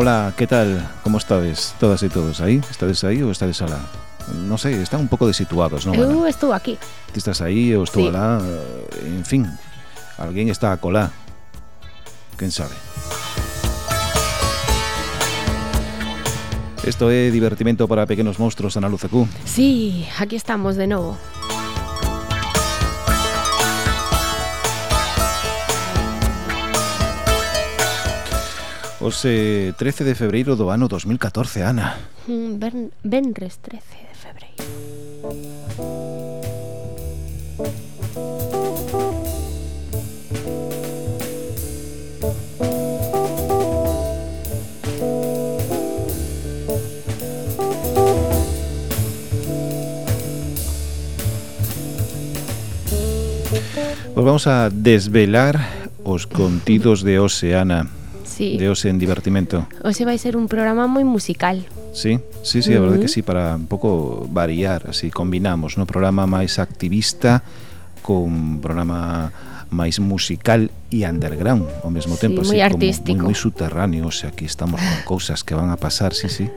Hola, ¿qué tal? ¿Cómo estáis? Todas y todos ahí. ¿Estáis ahí o estáis alá? No sé, están un poco desituados, ¿no? Yo uh, estuve aquí. Estás ahí o estuvo sí. alá? Eh, en fin, alguien está colá. ¿Quién sabe? Esto es divertimento para pequeños monstruos en Alucecú. Sí, aquí estamos de nuevo. Ose 13 de febreiro do ano 2014, Ana. Mm, ben, benres 13 de febreiro. Pues vamos a desvelar os contidos de Oceana sí. de Ose en Divertimento. Ose vai ser un programa moi musical. Sí, sí, sí, uh -huh. a verdade que sí, para un pouco variar, así combinamos, no programa máis activista con programa máis musical e underground ao mesmo tempo, sí, así moi artístico. como moi, moi subterráneo, o sea, aquí estamos con cousas que van a pasar, sí, sí.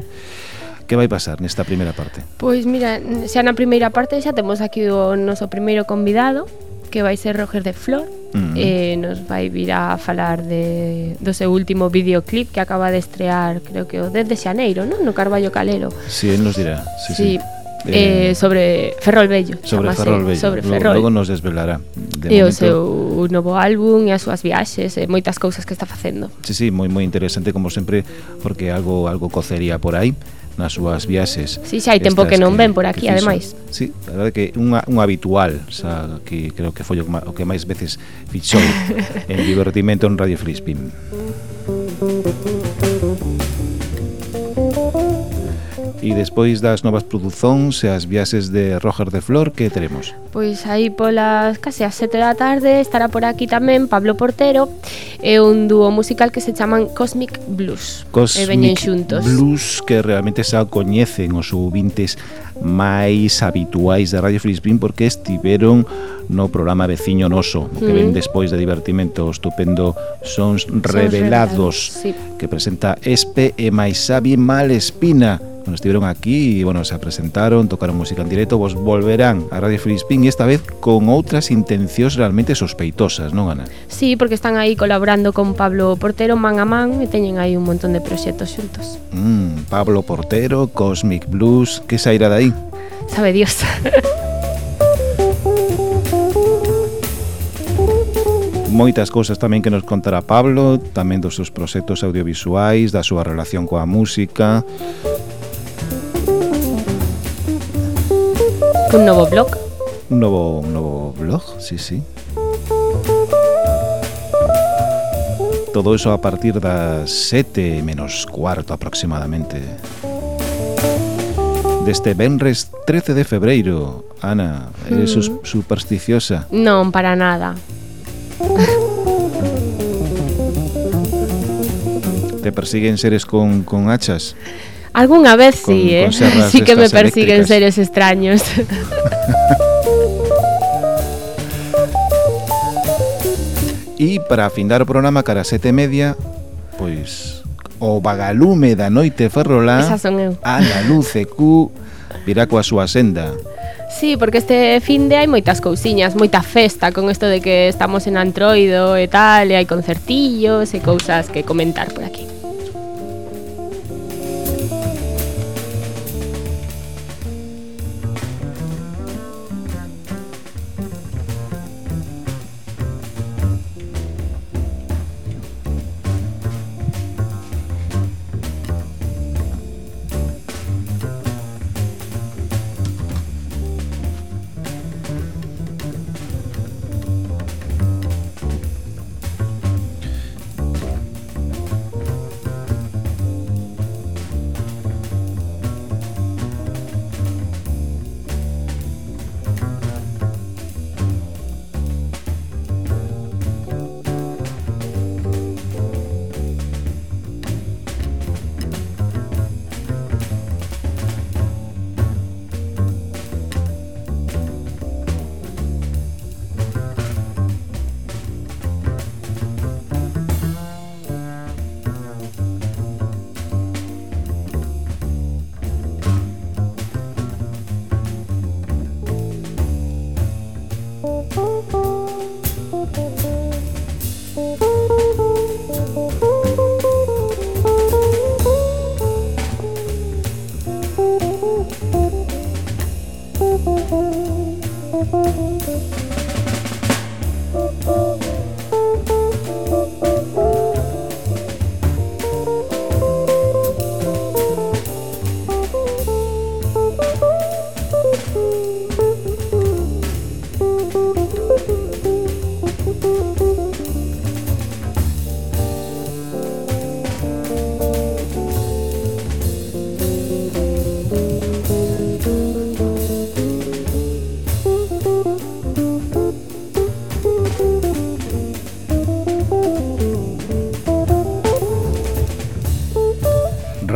Que vai pasar nesta primeira parte? Pois mira, xa na primeira parte xa temos aquí o noso primeiro convidado, que vai ser Roger de Flor uh -huh. nos vai vir a falar de, do seu último videoclip que acaba de estrear, creo que o 10 de Xaneiro, non? No Carballo Calero. Si, sí, él nos dirá. Sí, sí. sí. Eh, eh sobre Ferrol Bello Sobre chamase, Ferrol Bello, sobre Ferrol. logo nos desvelará de E momento... o seu novo álbum e as súas viaxes e moitas cousas que está facendo Si, sí, si, sí, moi moi interesante como sempre porque algo algo cocería por aí nas súas viaxes. Si, sí, xa hai tempo que non ven por aquí, ademais. Si, sí, a verdade que unha, un habitual, xa, que creo que foi o que máis veces fichou en divertimento en Radio Filispín. E despois das novas produzóns e as viaxes de Roger de Flor que teremos? Pois aí polas case as sete da tarde estará por aquí tamén Pablo Portero e un dúo musical que se chaman Cosmic Blues. Cosmic e veñen xuntos. Blues que realmente xa coñecen os ouvintes máis habituais de Radio Filispín porque estiveron no programa Veciño Noso, que mm. ven despois de divertimento o estupendo Sons Revelados, Sons revelados sí. que presenta Espe e máis Malespina. Espina Bueno, estuvieron aquí y bueno, se presentaron, tocaron música en directo, vos volverán a Radio Filispín e esta vez con outras intencións realmente sospeitosas, non Ana? Sí, porque están aí colaborando con Pablo Portero man a man e teñen aí un montón de proxectos xuntos. Mm, Pablo Portero, Cosmic Blues, que sairá de aí? Sabe Dios. moitas cousas tamén que nos contará Pablo, tamén dos seus proxectos audiovisuais, da súa relación coa música, Un novo blog. Un novo, un novo blog, sí, sí. Todo iso a partir das 7 menos cuarto aproximadamente. Deste Benres 13 de febreiro, Ana, eres mm. supersticiosa? Non, para nada. ¿Te persiguen seres con, con hachas? Algunha vez con, sí, eh? sí que me persiguen eléctricas. seres extraños. E para afindar o programa cara sete e media Pois o vagalume da noite ferrolá Esa son eu Ana Luce Q virá coa súa senda Sí, porque este fin de hai moitas cousiñas, moita festa con isto de que estamos en Antroido e tal, e hai concertillos e cousas que comentar por aquí.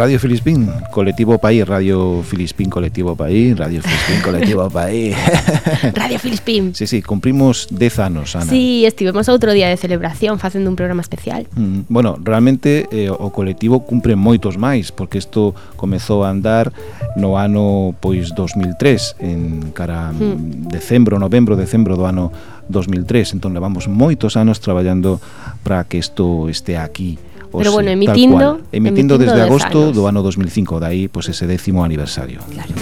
Radio Filispín, Colectivo País, Radio Filispín, Colectivo País, Radio Filispín, Colectivo País. Radio Filispín. Sí, sí, cumprimos 10 anos, Ana. Sí, estivemos outro día de celebración facendo un programa especial. Mm, bueno, realmente eh, o colectivo cumpre moitos máis, porque isto comezou a andar no ano pois 2003, en cara mm. decembro, novembro, decembro do ano 2003, entón levamos moitos anos traballando para que isto estea aquí Pero bueno, emitindo, emitindo, emitindo desde agosto anos. do ano 2005, dai pois ese décimo aniversario. Claro.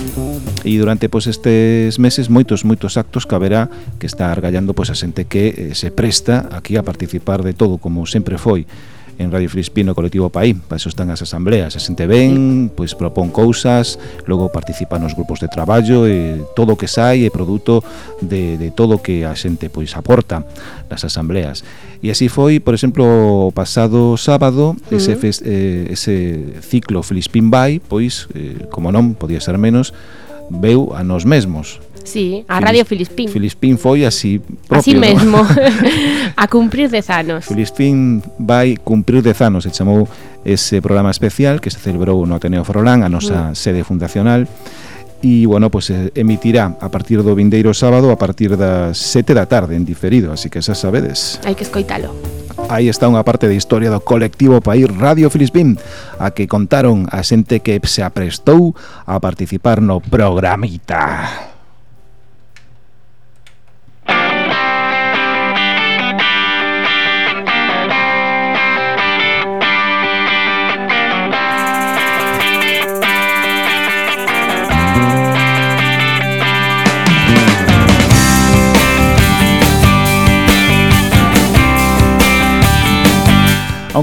E durante pois estes meses moitos moitos actos que haberá que está argallando pois a xente que eh, se presta aquí a participar de todo como sempre foi en Radio Filispino Colectivo Paí, para eso están as asambleas, a xente ven, pois propón cousas, logo participa nos grupos de traballo, e todo o que sai é produto de, de todo o que a xente pois aporta nas asambleas. E así foi, por exemplo, o pasado sábado, uh -huh. ese, fest, eh, ese ciclo Filispín Vai, pois, eh, como non, podía ser menos, veu a nós mesmos, Sí, a Radio Filispín. Filispín foi así propio, Así mesmo, ¿no? a cumprir dez anos. Filispín vai cumprir dez anos, se chamou ese programa especial que se celebrou no Ateneo Forolán, a nosa mm. sede fundacional, e, bueno, pues, eh, emitirá a partir do vindeiro sábado a partir das sete da tarde en diferido, así que xa sabedes. Hai que escoitalo. Aí está unha parte de historia do colectivo País Radio Filispín, a que contaron a xente que se aprestou a participar no programita.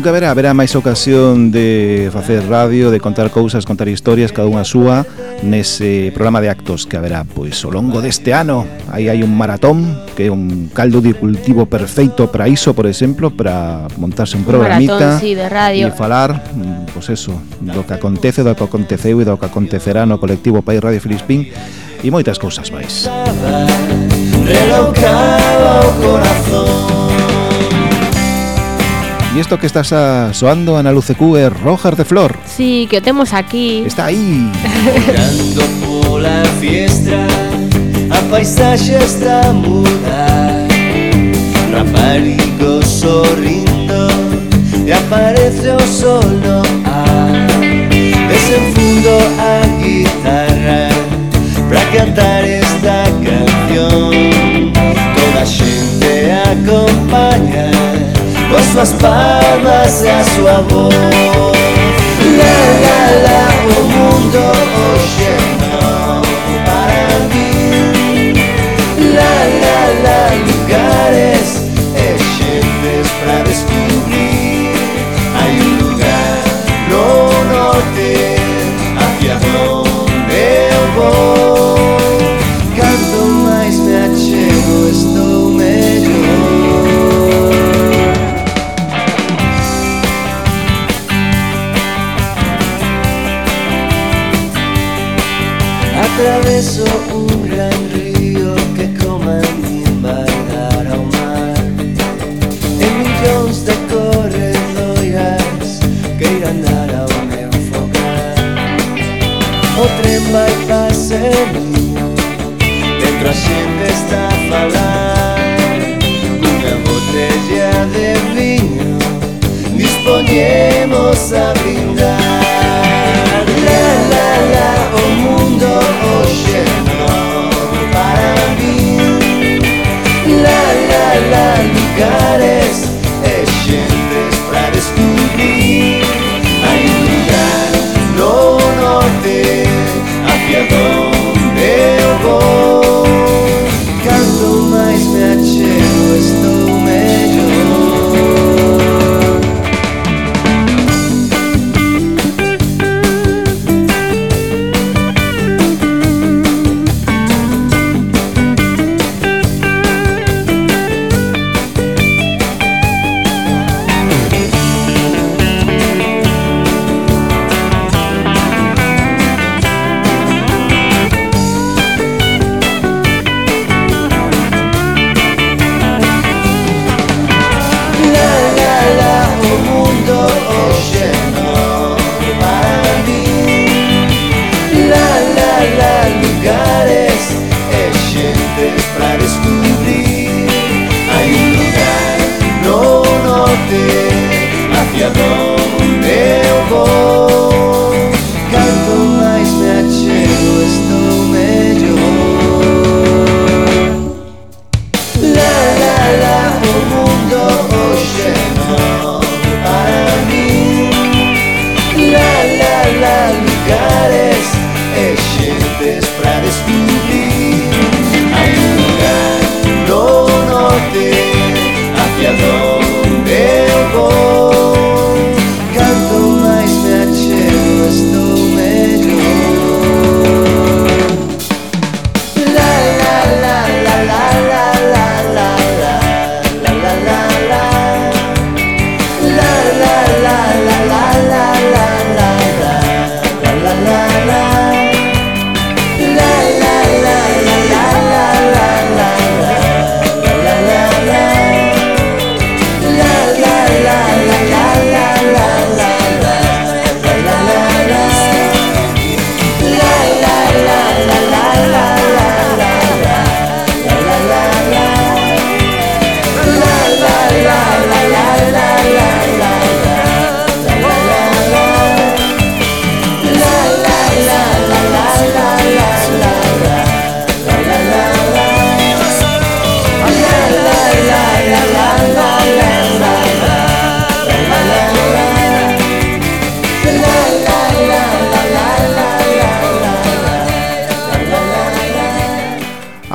aunque haberá, haberá máis ocasión de facer radio, de contar cousas, contar historias, cada unha súa, nese programa de actos que haberá pois, o longo deste ano. Aí hai un maratón, que é un caldo de cultivo perfeito para iso, por exemplo, para montarse un programita un maratón, sí, de radio. e falar, pois eso, do que acontece, do que aconteceu e do que acontecerá no colectivo País Radio Filispín e moitas cousas máis. Relocaba o corazón E isto que estás a soando, Ana Lucecú, é Rojas de Flor. Sí, que o temos aquí. Está aí. Olhando pola fiestra, a paisaxe está muda. Raparigo sorrindo e aparece o sol no ar. Desenfundo a guitarra pra cantar esta canción. Toda xente acompaña nuestras palmas a su amor. La la la, oh mundo, oceano para mí. La la la, lugares eh, excelentes para descubrir. beso un gran río que come mi embargar ao mar. E millóns de corredoiras que irán dar ao meu fogar O tren vai pasando, dentro a xente está a falar. Unha botella de viño dispoñemos a brindar. La la la, o mundo para mí La, la, la, lugares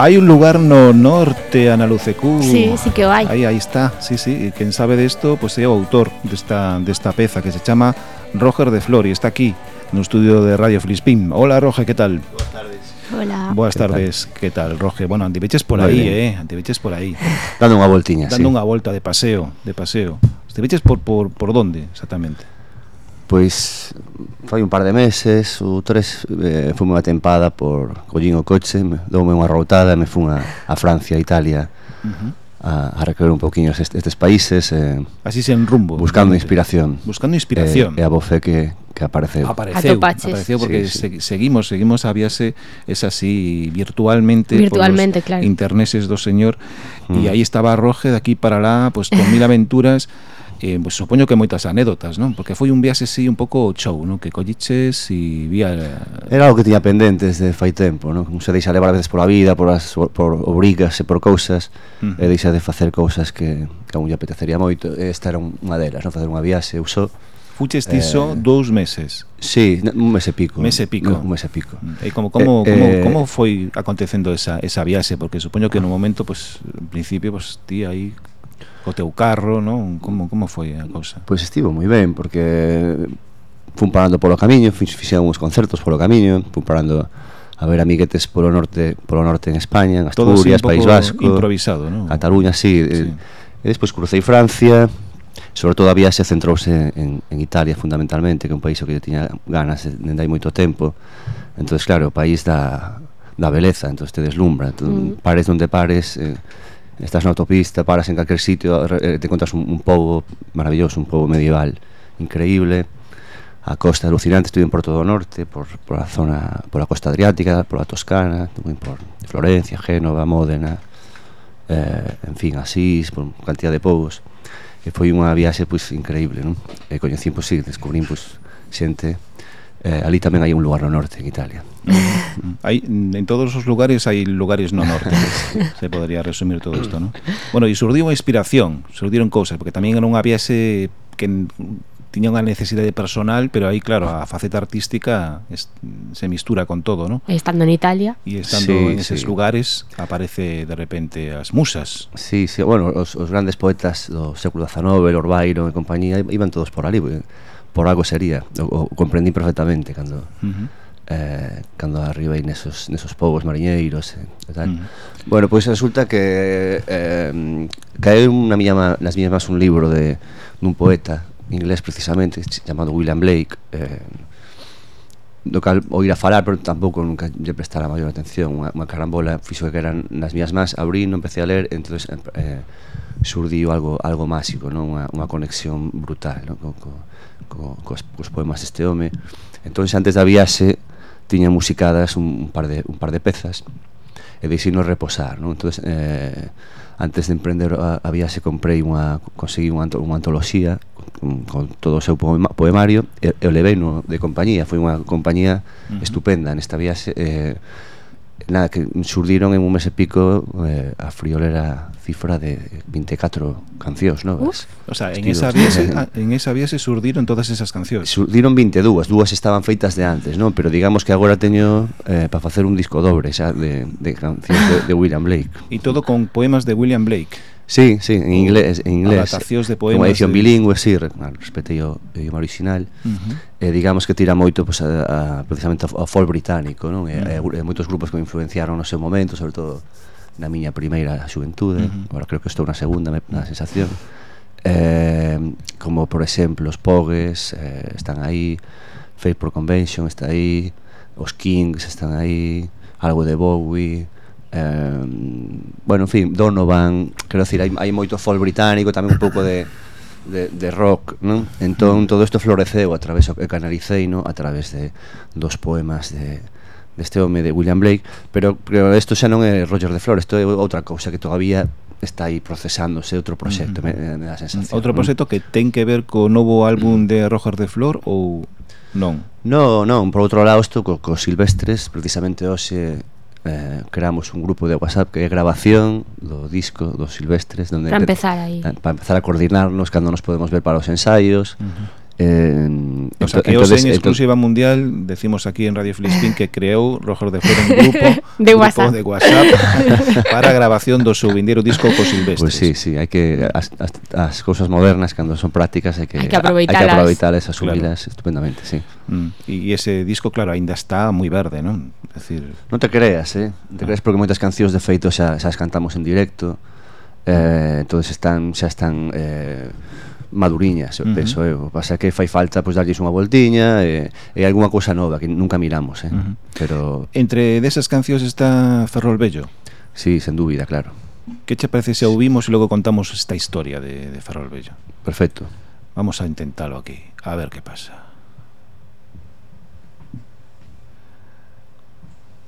Hay un lugar no norte, Analucecú. Sí, sí que hay. Ahí, está, sí, sí. Quien sabe de esto, pues se lleva autor de esta, de esta peza que se llama Roger de Flor y está aquí en un estudio de Radio Filispín. Hola, Roger, ¿qué tal? Buenas tardes. Hola. Buenas tardes, ¿qué tal, Roger? Bueno, antiveches por ahí, bien. ¿eh? Antiveches por ahí. Dando una voltiña, Dando una vuelta de paseo, de paseo. ¿Antiveches por, por, por dónde exactamente? Pues Foi un par de meses ou tres eh, Fume unha tempada por Collín o coche me, Doume unha routada e me fun a, a Francia, a Italia uh -huh. a, a recorrer un poquinho estes, estes países eh, Así sen rumbo Buscando realmente. inspiración Buscando inspiración eh, E a voz que, que apareceu. Apareceu, Atopaches. apareceu porque sí, sí. seguimos, seguimos a viase es así virtualmente, virtualmente por los claro. interneses do señor mm. e aí estaba Roge de aquí para lá, pues con mil aventuras eh, pues, supoño que moitas anécdotas, non? Porque foi un viaxe así un pouco show, non? Que colliches e vía... Era algo que tiña pendentes de fai tempo, non? Como se deixa levar a veces pola vida, por, as, por obrigas e por cousas, uh e deixa de facer cousas que, que a un lle apetecería moito. Esta era unha delas, non? Facer unha viaxe, eu. Fuches tiso eh, dous meses. Sí, un mes e pico. Mes e pico. Un mes e pico. E como como eh, como, eh, como foi acontecendo esa esa viaxe porque supoño que ah. no momento pues en principio pues ti aí o teu carro, non? Como, como foi a cousa? Pois estivo moi ben, porque fun parando polo camiño, fixe uns concertos polo camiño, fun parando a ver amiguetes polo norte, polo norte en España, en Asturias, País Vasco, improvisado, non? Cataluña, sí. sí. E despois crucei Francia, sobre todo a viaxe centrouse en, en Italia fundamentalmente, que é un país que eu tiña ganas dende hai moito tempo. Entonces, claro, o país da, da beleza, entonces te deslumbra, entón, mm. pares onde pares, eh, estás na autopista, paras en calquer sitio, eh, te encontras un, un pobo maravilloso, un pobo medieval, increíble, a costa alucinante, estuve en Porto do Norte, por, por a zona, por a costa adriática, por a Toscana, por Florencia, Génova, Módena, eh, en fin, Asís, por cantidad de povos. E foi unha viaxe pois increíble, non? E coñecín, pois si, sí, descubrín pois xente eh, ali tamén hai un lugar no norte en Italia. Mm. hai, en todos os lugares hai lugares no norte. se podría resumir todo isto, non? Bueno, e surdiu unha inspiración, surdiron cousas, porque tamén non había ese que tiña unha necesidade personal, pero aí, claro, a faceta artística es, se mistura con todo, ¿no? Estando en Italia. E estando sí, en eses sí. lugares, aparece de repente as musas. Sí, sí, bueno, os, os grandes poetas do século XIX, Lord Byron e compañía, iban todos por ali, porque por algo sería, o, o comprendí perfectamente cando uh -huh. eh, cando arribei nesos, nesos povos mariñeiros e tal. Uh -huh. Bueno, pois resulta que eh, caeu na miña, nas miñas más un libro de dun poeta inglés precisamente chamado William Blake eh, do cal oíra falar, pero tampouco nunca lle prestara maior atención. Unha, unha carambola fixo que eran nas miñas más, abrí, non empecé a ler, entonces eh, surdiu algo algo máxico, non? Unha, unha conexión brutal, non? Co, co, co, cos, cos poemas deste home entón antes da viaxe tiña musicadas un, un, par de, un par de pezas e deixino reposar non? entón eh, antes de emprender a, a viaxe comprei unha, conseguí unha, unha antoloxía con, con todo o seu poema, poemario e, e o levei no, de compañía foi unha compañía uh -huh. estupenda nesta viaxe eh, nada, que surdiron en un mes e pico eh, a friolera cifra de 24 cancións novas. O sea, en esa, vía se, en esa vía se surdiron todas esas cancións. Surdiron 22, dúas estaban feitas de antes, non? Pero digamos que agora teño eh, para facer un disco dobre xa de, de cancións de, de William Blake. E todo con poemas de William Blake. Sí, sí, en inglés, en inglés. Adaptacións de poemas. Unha edición de... bilingüe, sí, respete o idioma original. Uh -huh. eh, digamos que tira moito pues, a, a, precisamente ao folk británico, non? Eh, e, uh eh, -huh. e, e moitos grupos que me influenciaron no seu momento, sobre todo na miña primeira xuventude, uh -huh. agora creo que estou na segunda, me, na sensación. Eh, como, por exemplo, os Pogues eh, están aí, Faith Pro Convention está aí, os Kings están aí, algo de Bowie, Eh, bueno, en fin, Donovan, quero decir, hai, hai moito folk británico, tamén un pouco de, de, de rock, non? Entón mm. todo isto floreceu a través e canalicei, non? A través de dos poemas de deste home de William Blake, pero pero isto xa non é Roger de Flor, isto é outra cousa que todavía está aí procesándose outro proxecto, mm -hmm. me, me dá sensación. Mm. Outro proxecto que ten que ver co novo álbum mm. de Roger de Flor ou non? Non, non, por outro lado isto co, co Silvestres, precisamente hoxe eh, creamos un grupo de WhatsApp que é grabación do disco dos Silvestres donde para empezar aí. Eh, para empezar a coordinarnos cando nos podemos ver para os ensaios. Uh -huh Eh, o sea, que entonces, en exclusiva mundial decimos aquí en Radio Filispín que creou Roger de Fuera un grupo de grupo WhatsApp, de WhatsApp para grabación do seu vindeiro disco co Silvestres. Pois pues sí, sí, hai que as, as, as cousas modernas cando son prácticas hai que hai que aproveitalas, hai que aproveitalas asumilas claro. estupendamente, sí. Mm. E ese disco, claro, aínda está moi verde, non? Decir... Non te creas, eh? Non te creas porque moitas cancións de feito xa, xa as cantamos en directo. Eh, entonces están xa están eh maduriñas, uh -huh. penso eu. Eh. Pasa que fai falta pois darlles unha voltiña e, e algunha cousa nova que nunca miramos, eh? Uh -huh. Pero entre desas cancións está Ferrol Bello. Sí, sen dúbida, claro. Que che parece se ouvimos e logo contamos esta historia de, de Ferrol Bello? Perfecto. Vamos a intentalo aquí, a ver que pasa.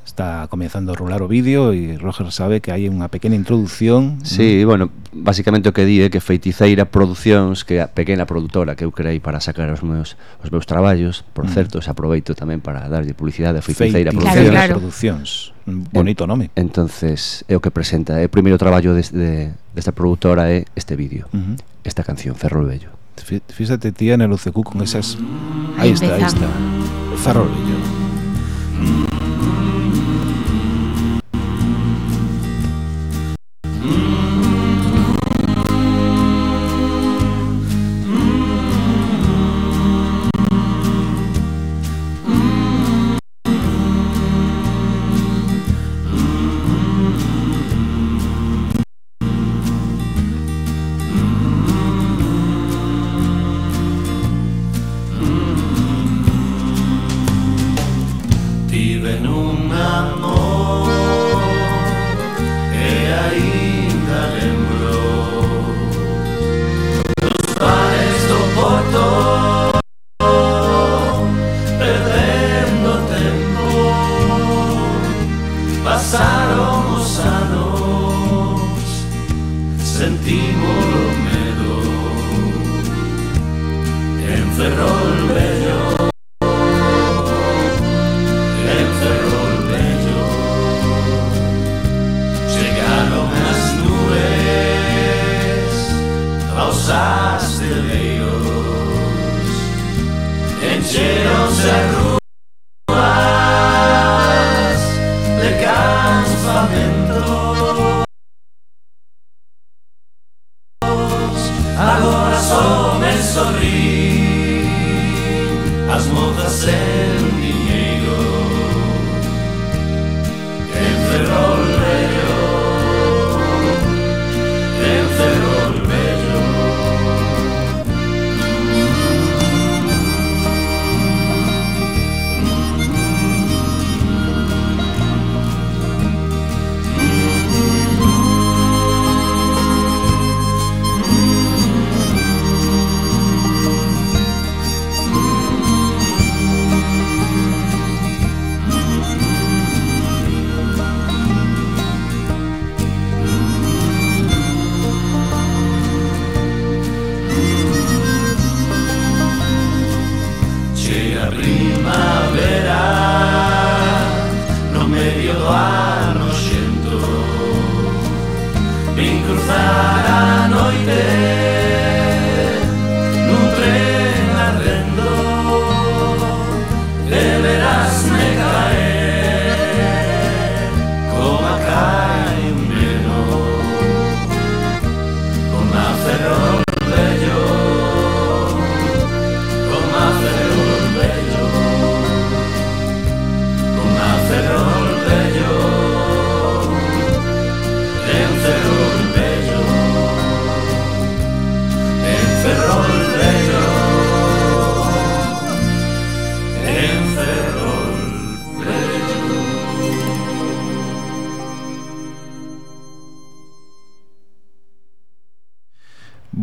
está comenzando a rolar o vídeo e Roger sabe que hai unha pequena introdución. Sí, ¿no? bueno, basicamente o que di é que Feiticeira Producións, que é a pequena produtora que eu creei para sacar os meus os meus traballos, por mm. certo, se aproveito tamén para darlle publicidade a Feiticeira, Feiticeira claro, Producións. Claro. Producións. Bonito nome. Entonces, é o que presenta, é o primeiro traballo deste de, desta produtora é este vídeo, uh -huh. esta canción Ferrol Bello. Fíjate tía en el UCQ con esas Ahí, está, ahí está. Ferrol Bello. Mm.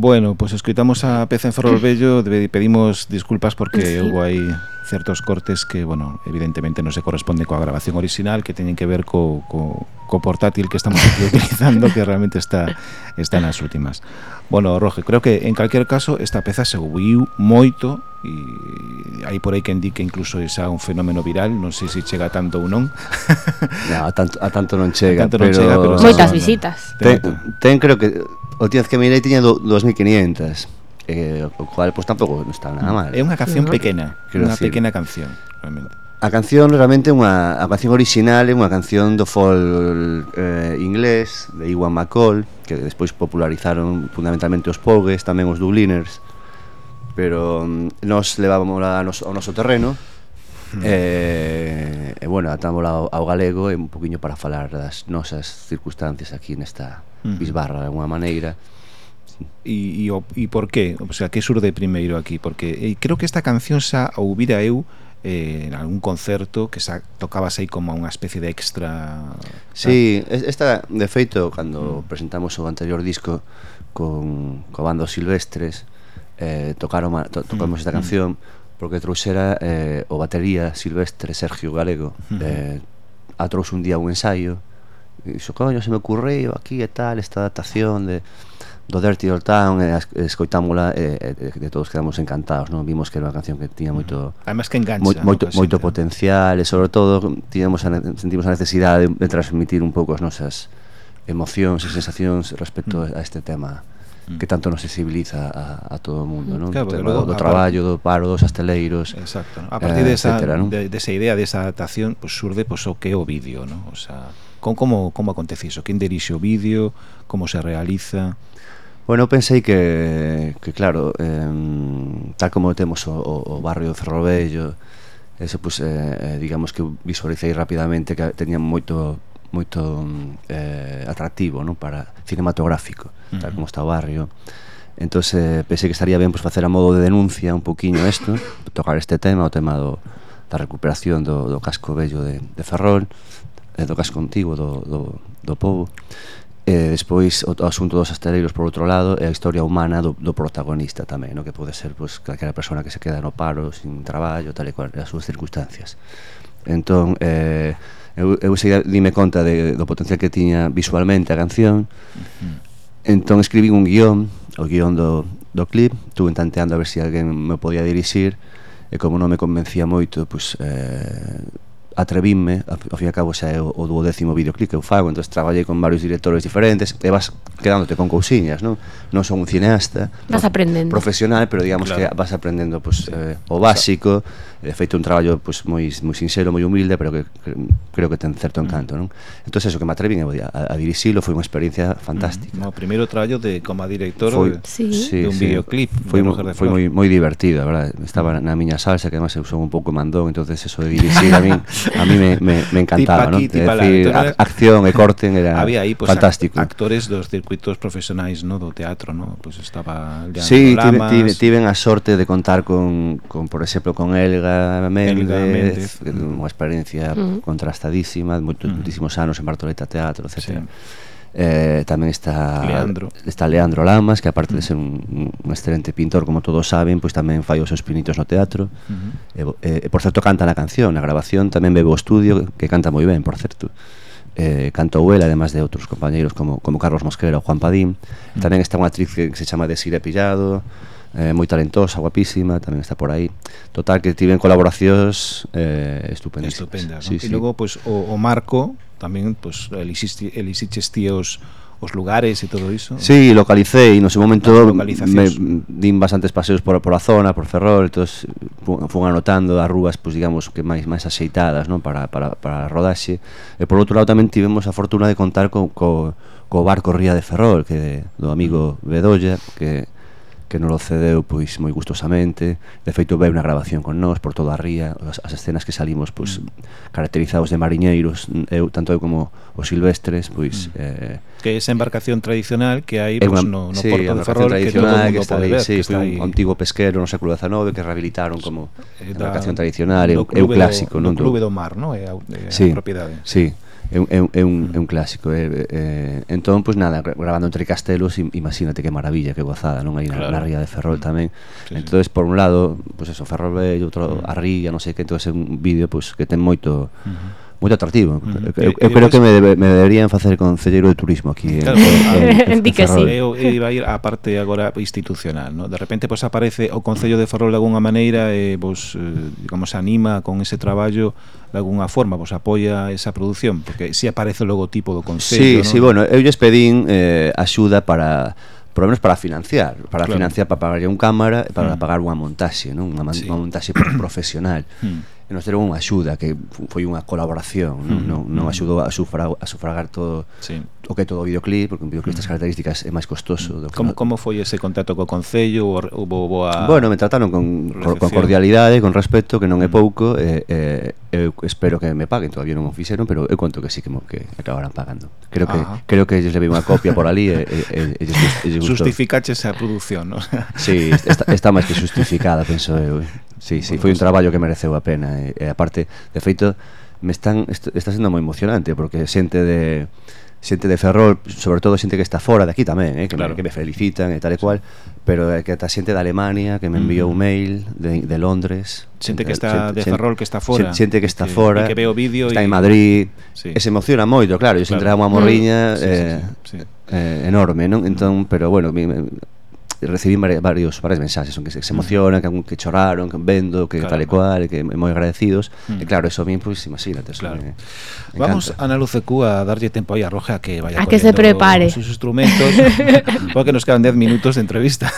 Bueno, pues escritamos a peza en Ferrol Bello Pedimos disculpas porque sí. hubo aí certos cortes que, bueno, evidentemente non se corresponde coa grabación original que teñen que ver co, co, co portátil que estamos aquí utilizando que realmente está está nas últimas. Bueno, Roge, creo que en calquer caso esta peza se ouviu moito e hai por aí que indique incluso esa un fenómeno viral, non sei se chega tanto ou non. no, a tanto, a tanto non chega, a tanto pero, chega pero moitas visitas. Ten, ten creo que o Díaz que mirei tiña do, 2500 eh, o cual pois pues, tampouco non está nada mal. É unha canción pequena, unha pequena canción, realmente. A canción realmente unha a canción original é unha canción do folk eh, inglés de Iwan McCall, que despois popularizaron fundamentalmente os Pogues, tamén os Dubliners, pero mm, nos levábamos a nos, ao noso terreno e, eh, e bueno, atámola ao, ao galego e un poquinho para falar das nosas circunstancias aquí nesta bisbarra de alguma maneira E, e, e por qué? O sea, que surde primeiro aquí? Porque eh, creo que esta canción xa ouvira eu eh, en algún concerto que xa tocabas aí como unha especie de extra... Sí, esta, de feito, cando mm. presentamos o anterior disco con, co bando Silvestres, eh, tocaron, to, tocamos esta canción mm porque trouxera eh, o batería silvestre Sergio Galego eh, a trouxe un día un ensaio e dixo, coño se me ocurreu aquí e tal esta adaptación de do Dirty Old Town e as- escoitámola e, eh, de todos quedamos encantados non? Vimos que era unha canción que tiña moito además que engancha moi, moito, no moito potencial e sobre todo tiñamos a, sentimos a necesidade de, de transmitir un pouco as nosas emocións e sensacións respecto a este tema. Mm. que tanto nos sensibiliza a, a todo o mundo, mm. non? Claro, do, do traballo, do paro, dos asteleiros. Exacto. A eh, partir eh, desa de ¿no? de, desa idea de esa adaptación, pues, surde pues, o que é o vídeo, non? O sea, con como como acontece iso? Quen dirixe o vídeo? Como se realiza? Bueno, pensei que, que claro, eh, tal como temos o, o, o barrio de Ferrobello, eso, pues, eh, eh digamos que visualicei rapidamente que tenía moito moito eh, atractivo non? para cinematográfico, uh -huh. tal como está o barrio. Entón, eh, pensei que estaría ben pues, facer a modo de denuncia un poquinho isto, tocar este tema, o tema do, da recuperación do, do casco vello de, de Ferrol, eh, do casco antigo do, do, do povo, e eh, despois o, o asunto dos asteleiros por outro lado e a historia humana do, do protagonista tamén, no? que pode ser pois, pues, calquera persona que se queda no paro, sin traballo, tal e cual, as súas circunstancias. Entón, eh, eu, eu seguida dime conta de, do potencial que tiña visualmente a canción. Entón escribí un guión o guión do, do clip. Estuve tanteando a ver se si alguén me podía dirixir. E como non me convencía moito pois, eh, atrevíme ao fin e cabo xa é o, o duodécimo videoclip que eu fago. Entón traballei con varios directores diferentes. E vas quedándote con cousiñas non, non son un cineasta vas aprendendo. profesional pero digamos claro. que vas aprendendo pois, sí. eh, o básico. O sea, de feito un traballo pois, moi, moi sincero, moi humilde, pero que creo que ten certo mm. encanto, non? Entón, eso que me atrevín a, a, a dirixilo foi unha experiencia mm-hmm. fantástica. O no, primeiro traballo de como director foi, eh, de, sí. de un sí, videoclip. Foi, mo, foi moi, moi divertido, a verdade. Estaba mm. na miña salsa, que además eu son un pouco mandón, entonces eso de dirixir a mí, a mí me, me, me encantaba, non? De decir, la, acción e corten era Había aí, pues, fantástico. actores dos circuitos profesionais no do teatro, no? Pois pues estaba... Sí, tiven, tive, tiven a sorte de contar con, con, por exemplo, con Elga, Méndez, Elga Méndez. unha experiencia uh -huh. contrastadísima, moitos, uh -huh. moitísimos anos en Bartoleta Teatro, etc. Sí. Eh, tamén está Leandro. está Leandro Lamas, que aparte uh -huh. de ser un, un excelente pintor, como todos saben, pois tamén fai os seus pinitos no teatro. Uh -huh. eh, eh, por certo, canta na canción, na grabación, tamén bebe o estudio, que canta moi ben, por certo eh, cantou ela, además de outros compañeiros como, como Carlos Mosquera ou Juan Padín. Tamén está unha actriz que, que se chama Desire Pillado, eh, moi talentosa, guapísima, tamén está por aí. Total, que tiven colaboracións eh, estupendísimas. non? sí, ¿no? sí. E logo, pues, o, o marco, tamén, pues, elixisti, elixixestíos os lugares e todo iso? Sí, localicei, no seu momento me din bastantes paseos por, por a zona, por Ferrol, entonces fun anotando as rúas, pois pues, digamos, que máis máis axeitadas, non, para, para, para a rodaxe. E por outro lado tamén tivemos a fortuna de contar co, co, co barco Ría de Ferrol, que do amigo Bedoya, que que nos lo cedeu pois moi gustosamente. De feito, vai unha grabación con nós por toda a ría, as, as escenas que salimos pois mm. caracterizados de mariñeiros, eu tanto eu como os silvestres, pois mm. eh que esa embarcación tradicional que hai pois, pues, no, no sí, porto de Ferrol que todo o mundo que pode aí, ver, sí, que está ahí... un antigo pesquero no século XIX que rehabilitaron como eh, da, embarcación tradicional, é o clásico, do, non? Do Clube do Mar, non? É a, é a sí, propiedade. Sí. sí é un, é un, é un, é un clásico é, é, entón, pois nada, grabando entre castelos imagínate que maravilla, que gozada non? Hai na, claro. na ría de Ferrol mm. tamén. Sí, entón, sí. por un lado, pois eso, Ferrol e outro, mm. a ría, non sei que entón é un vídeo pois, que ten moito uh -huh moito atractivo. Uh -huh. Eu, eu, creo que me, debe, me deberían facer concelleiro de turismo aquí. Claro, en, en, en, en que sí. Eu iba a ir á parte agora institucional, ¿no? De repente pois pues, aparece o Concello de Ferrol de alguna maneira e eh, vos, eh, digamos, anima con ese traballo de alguna forma, vos apoia esa produción, porque si aparece o logotipo do Concello, Sí, ¿no? sí, bueno, eu lles pedín eh, axuda para por lo menos para financiar, para claro. financiar para pagar un cámara, para mm. pagar unha montaxe, non? Unha, sí. unha montaxe profesional. Mm nos deron unha axuda que foi unha colaboración, mm non, non axudou a sufragar, a sufragar todo. Sí o que é todo o videoclip, porque un videoclip estas mm. características é máis costoso. Do que como, como foi ese contacto co Concello? Houve boa... Bueno, me trataron con, con cordialidade, con respeto, que non é mm. pouco, e, eh, eh, eu espero que me paguen, todavía non o fixeron, pero eu conto que sí que, mo, que acabarán pagando. Creo que Ajá. creo que lles levei unha copia por ali e, e, e, e, e Justificaches a produción, non? sí, está, está máis que justificada, penso eu. Eh. Sí, sí, foi un traballo que mereceu a pena e, e aparte, de feito, me están está sendo moi emocionante porque xente de xente de Ferrol, sobre todo xente que está fora de aquí tamén, eh, que, claro. me, que me felicitan e tal e cual, pero eh, que ata xente de Alemania que me enviou un mail de, de Londres, xente que está xente, de Ferrol que está fora, xente que está que, fora, que ve o vídeo está y... en Madrid, sí. e se emociona moito, claro, eu claro. sempre unha morriña mm. sí, eh, sí, sí, sí. Eh, enorme, non? Entón, pero bueno, mi, recibí vari- varios varias mensaxes son que se, se emocionan, que, algún que choraron, que vendo, que Claro. tal e cual, que moi agradecidos. Mm. E claro, eso a mí, pues, imagínate, eso Claro. me, me Vamos, encanta. Ana Lucecú, a darlle tempo aí a Roja que vaya A que se prepare. sus instrumentos, porque nos quedan 10 minutos de entrevista.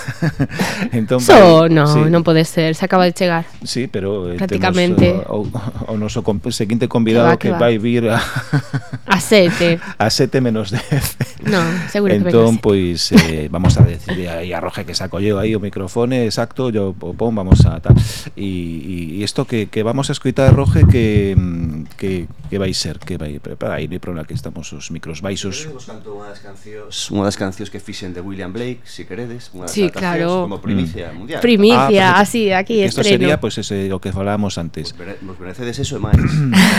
entón, So, no, sí, non pode ser, se acaba de chegar. Sí, pero eh, Prácticamente. temos, uh, o, o noso comp seguinte convidado Que que, va, que va. vai vir a, A sete. a 7 menos 10. No, seguro que entón, pois, eh, vamos a decir aí a Roja que se acolleu aí o microfone exacto, yo o pon, vamos a tal. E, e, isto que, vamos a escoitar Roge que, mm, que, que vai ser que vai preparar aí, para que estamos os micros baixos. Vos canto unha das cancións unha das cancións que fixen de William Blake, se si queredes unha das sí, claro. como primicia mm. mundial. Primicia, ah, así, aquí esto estreno. sería pois pues, ese, o que falábamos antes. Vos, vos merecedes eso e máis.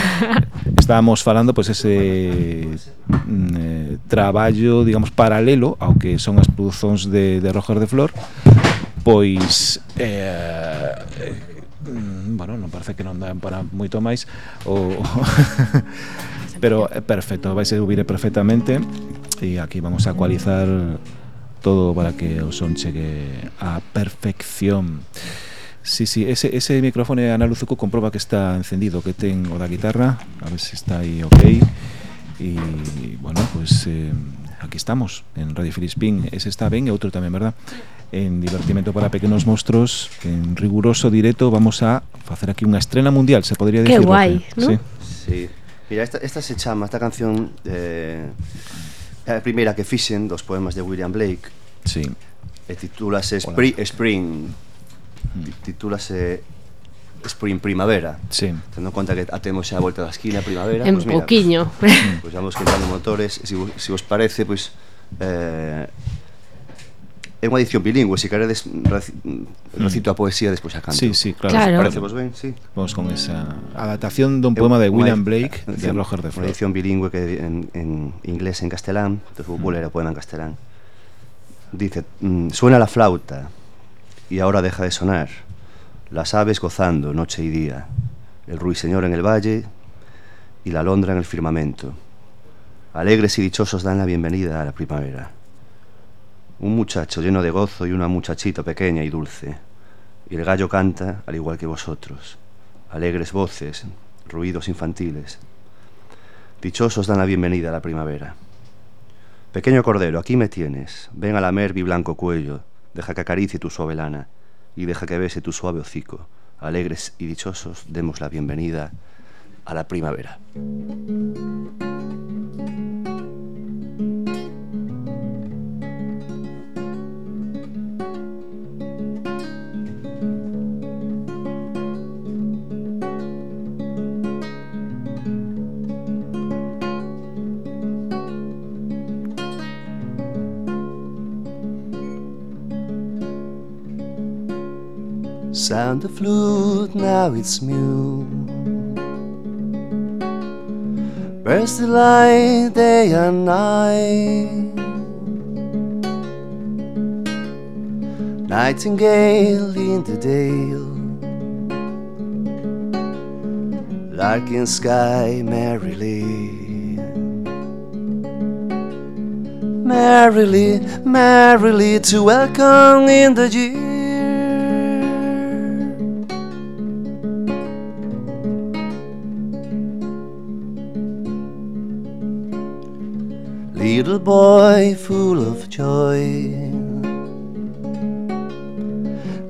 Estábamos falando pois pues, ese mm, eh, traballo digamos paralelo ao que son as produzóns de, de Roger de Flor pois eh, bueno, non parece que non dan para moito máis o, pero é perfecto, vai ser ubire perfectamente e aquí vamos a cualizar todo para que o son chegue a perfección. Sí, sí, ese, ese micrófono Ana Luzuco comproba que está encendido, que ten o da guitarra, a ver se está aí ok. E, bueno, pues eh, aquí estamos, en Radio Filispín. Ese está ben e outro tamén, verdad? En Divertimento para Pequenos Monstros, en riguroso directo, vamos a facer aquí unha estrena mundial, se podría decir. Que guai, eh, ¿no? Sí. sí. Mira, esta, esta se chama, esta canción eh, é a primeira que fixen dos poemas de William Blake. Sí. E titúlase Spring, Spring. Titúlase en primavera sí. Tendo en conta que a temos xa a volta da esquina primavera En pues mira, poquinho Pois pues, vamos quentando motores Se si, si vos parece, pois pues, eh, É unha edición bilingüe, se queredes mm. recito a poesía despois a canto. Sí, sí, claro. claro. Parece vos ben, sí. Vamos con esa adaptación dun poema de William Blake de Roger de Flor. Unha edición bilingüe que en, en inglés en castelán, entonces vou mm. ler o poema en castelán. Dice, mm, suena la flauta y ahora deja de sonar Las aves gozando noche y día. El ruiseñor en el valle y la alondra en el firmamento. Alegres y dichosos dan la bienvenida a la primavera. Un muchacho lleno de gozo y una muchachita pequeña y dulce. Y el gallo canta al igual que vosotros. Alegres voces, ruidos infantiles. Dichosos dan la bienvenida a la primavera. Pequeño cordero, aquí me tienes. Ven a lamer mi blanco cuello. Deja que acaricie tu suave lana y deja que bese tu suave hocico. Alegres y dichosos demos la bienvenida a la primavera. Sound the flute, now it's mute. Burst the light day and night. Nightingale in the dale. Lark in sky merrily. Merrily, merrily to welcome in the year. Little boy full of joy.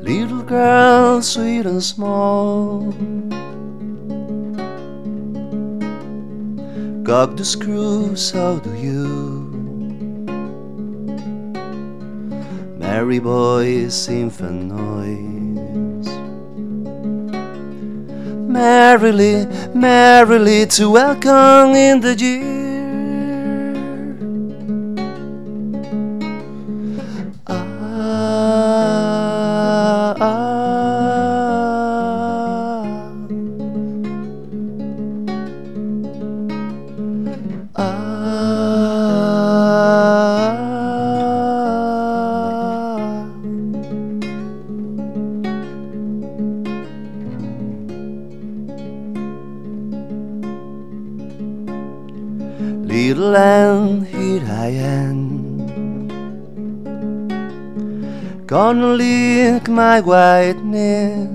Little girl, sweet and small. Cock the screw, so do you. Merry boys, infant noise. Merrily, merrily to welcome in the year. Gonna lick my white neck.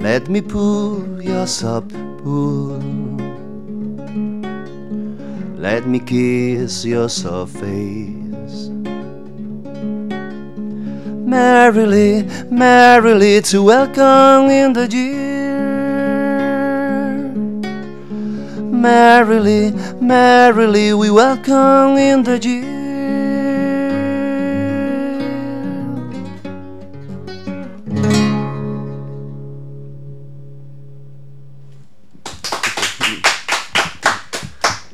Let me pull your up pull. Let me kiss your soft face. Merrily, merrily to welcome in the year. Merrily, merrily we welcome in the year.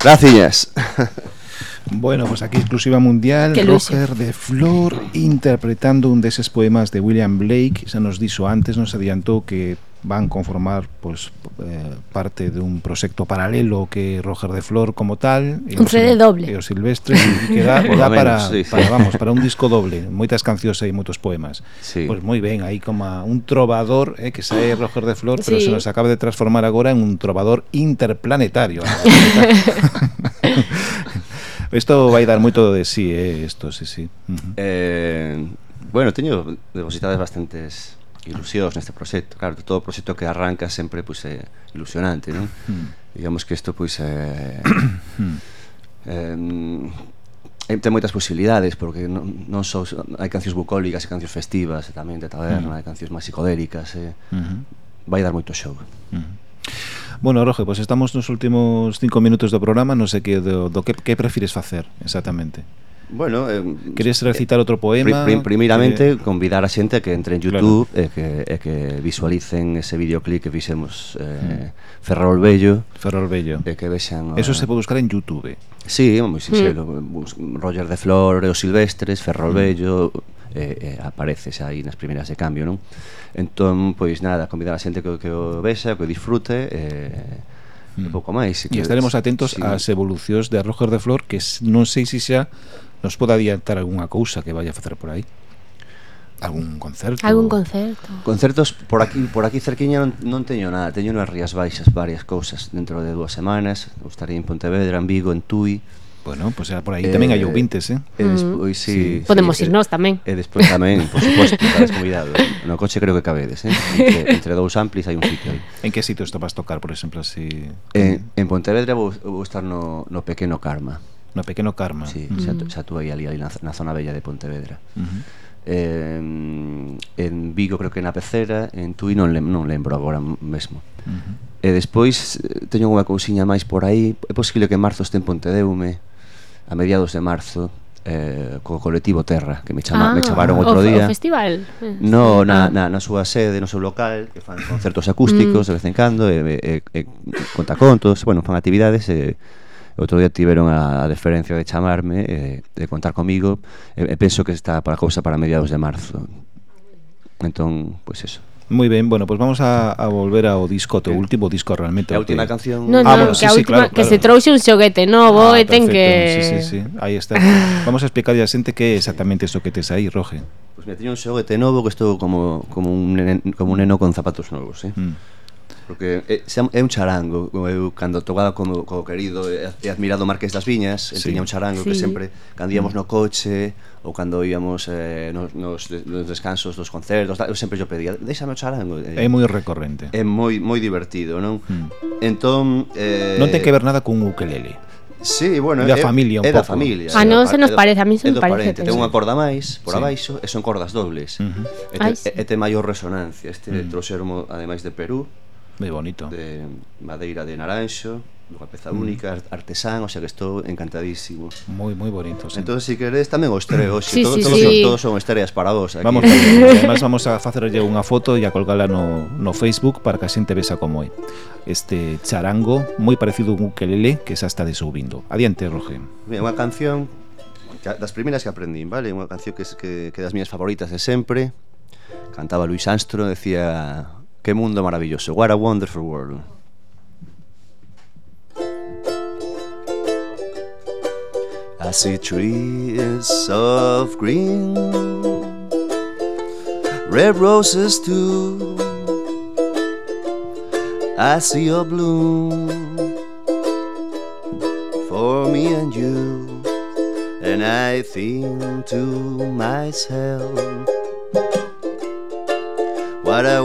Gracias. Bueno, pues aquí exclusiva mundial. Roger de Flor interpretando un deses poemas de William Blake, xa nos dixo antes, nos adiantou que van conformar pues, eh, parte dun proxecto paralelo que Roger de Flor como tal e un CD doble e o Silvestre que dá, dá para, sí, sí. para vamos para un disco doble moitas cancións e moitos poemas sí. pois pues moi ben aí como un trovador eh, que sae Roger de Flor sí. pero se nos acaba de transformar agora en un trovador interplanetario Isto vai dar moito de sí, eh, isto, sí, sí. Uh -huh. eh, bueno, teño depositadas bastantes ilusións neste proxecto. Claro, todo proxecto que arranca sempre pois é ilusionante, non? Mm. Digamos que isto pois é eh, eh, ten moitas posibilidades porque non, non só hai cancións bucólicas e cancións festivas, e tamén de taberna, mm. hai cancións máis psicodélicas, e, mm vai dar moito show. Mm. Bueno, Roge, pois pues estamos nos últimos cinco minutos do programa, non sei que do, do que, que prefires facer exactamente. Bueno, eh, queres recitar eh, outro poema? Prim, primeiramente, que... convidar a xente que entre en Youtube claro. e, que, e que visualicen ese videoclip que fixemos eh, mm. Ferrol Bello Ferrol Bello e que vexan... Eso se pode buscar en Youtube Sí, moi sinxelo mm. Roger de Flor e os Silvestres, Ferrol mm. Bello eh, eh, apareces aí nas primeiras de cambio, non? Entón, pois nada, convidar a xente que, que o vexa, que o disfrute eh, Un hmm. pouco máis. E estaremos atentos sí. ás evolucións de Roger de Flor que non sei se xa Nos pode adiantar algunha cousa que vaya a facer por aí? algún concerto. Algún concerto. Concertos por aquí por aquí cerquiña non, non teño nada, teño nas Rías Baixas varias cousas dentro de dúas semanas, estarei en Pontevedra, en Vigo, en Tui. Bueno, pois pues era por aí eh, tamén hai ouvintes, eh? E despois, mm. sí, sí, Podemos sí, ir nós tamén. E despois tamén, por suposto, estás convidado. No coche creo que cabedes, eh? Entre, entre dous amplis hai un sitio aí. En que sitio estabas tocar, por exemplo, así? Si... En, en Pontevedra vou, vou estar no, no Pequeno Karma. No pequeno Carma. Sí, uh -huh. xa, xa tú aí ali, ali na, na zona bella de Pontevedra. Uh -huh. Eh, en Vigo creo que na Pecera, en Tui non, lem, non lembro agora mesmo. Uh -huh. E despois eh, teño unha cousiña máis por aí, é posible que en marzo este en Pontedeume, a mediados de marzo, eh, co colectivo Terra que me, chama, ah, me chamaron outro o, día. O festival? No, na, ah. na, na súa sede, no seu local, que fan concertos acústicos mm. de vez en cando, e, e, e contacontos, bueno, fan actividades e, eh, outro día tiveron a, a deferencia de chamarme e, de contar comigo e, e penso que está para cousa para mediados de marzo entón, pois pues eso Moi ben, bueno, pues vamos a, a volver ao disco, teu último disco realmente. A última que... canción. No, no, ah, bueno, que, sí, a última, sí, claro, claro. que se trouxe un xoguete novo ah, e ten que Sí, sí, sí, aí está. vamos a explicar a xente que é exactamente iso que tes aí, Roge. Pois pues me teño un xoguete novo que estou como como un neno, como un neno con zapatos novos, eh. Mm Porque eh, é, é un charango Eu cando tocaba como co querido E admirado Marqués das Viñas sí. Tiña un charango sí. que sempre Cando íamos mm. no coche Ou cando íamos eh, nos, nos, nos descansos dos concertos Eu sempre yo pedía Déxame o charango eh, É moi recorrente É moi moi divertido, non? Mm. Entón eh, Non ten que ver nada cun ukelele Sí, bueno, da é, familia un é da familia. Ah, a non se nos parece, a mí se me parece. Ten unha corda máis por sí. abaixo e son cordas dobles. Uh -huh. E, te, sí. e, te maior resonancia. Este uh -huh. trouxeron ademais de Perú, Moi bonito. De madeira de naranxo, unha peza mm. única, artesán, o sea que estou encantadísimo. Moi, moi bonito, sí. Entón, si queres, tamén os estreo hoxe. Sí, todo, sí, todos, sí. todos son estrellas para vos. Aquí. Vamos, eh, además vamos a facerlle unha foto e a colgala no, no Facebook para que a xente vesa como é. Este charango, moi parecido a un ukelele que xa está desoubindo. Adiante, Roge. Bien, unha canción das primeiras que aprendín, vale? Unha canción que, que, que das miñas favoritas de sempre. Cantaba Luis Armstrong, decía Que mundo maravilloso, what a wonderful world. I see trees of green, red roses too. I see a bloom for me and you, and I think to myself, what a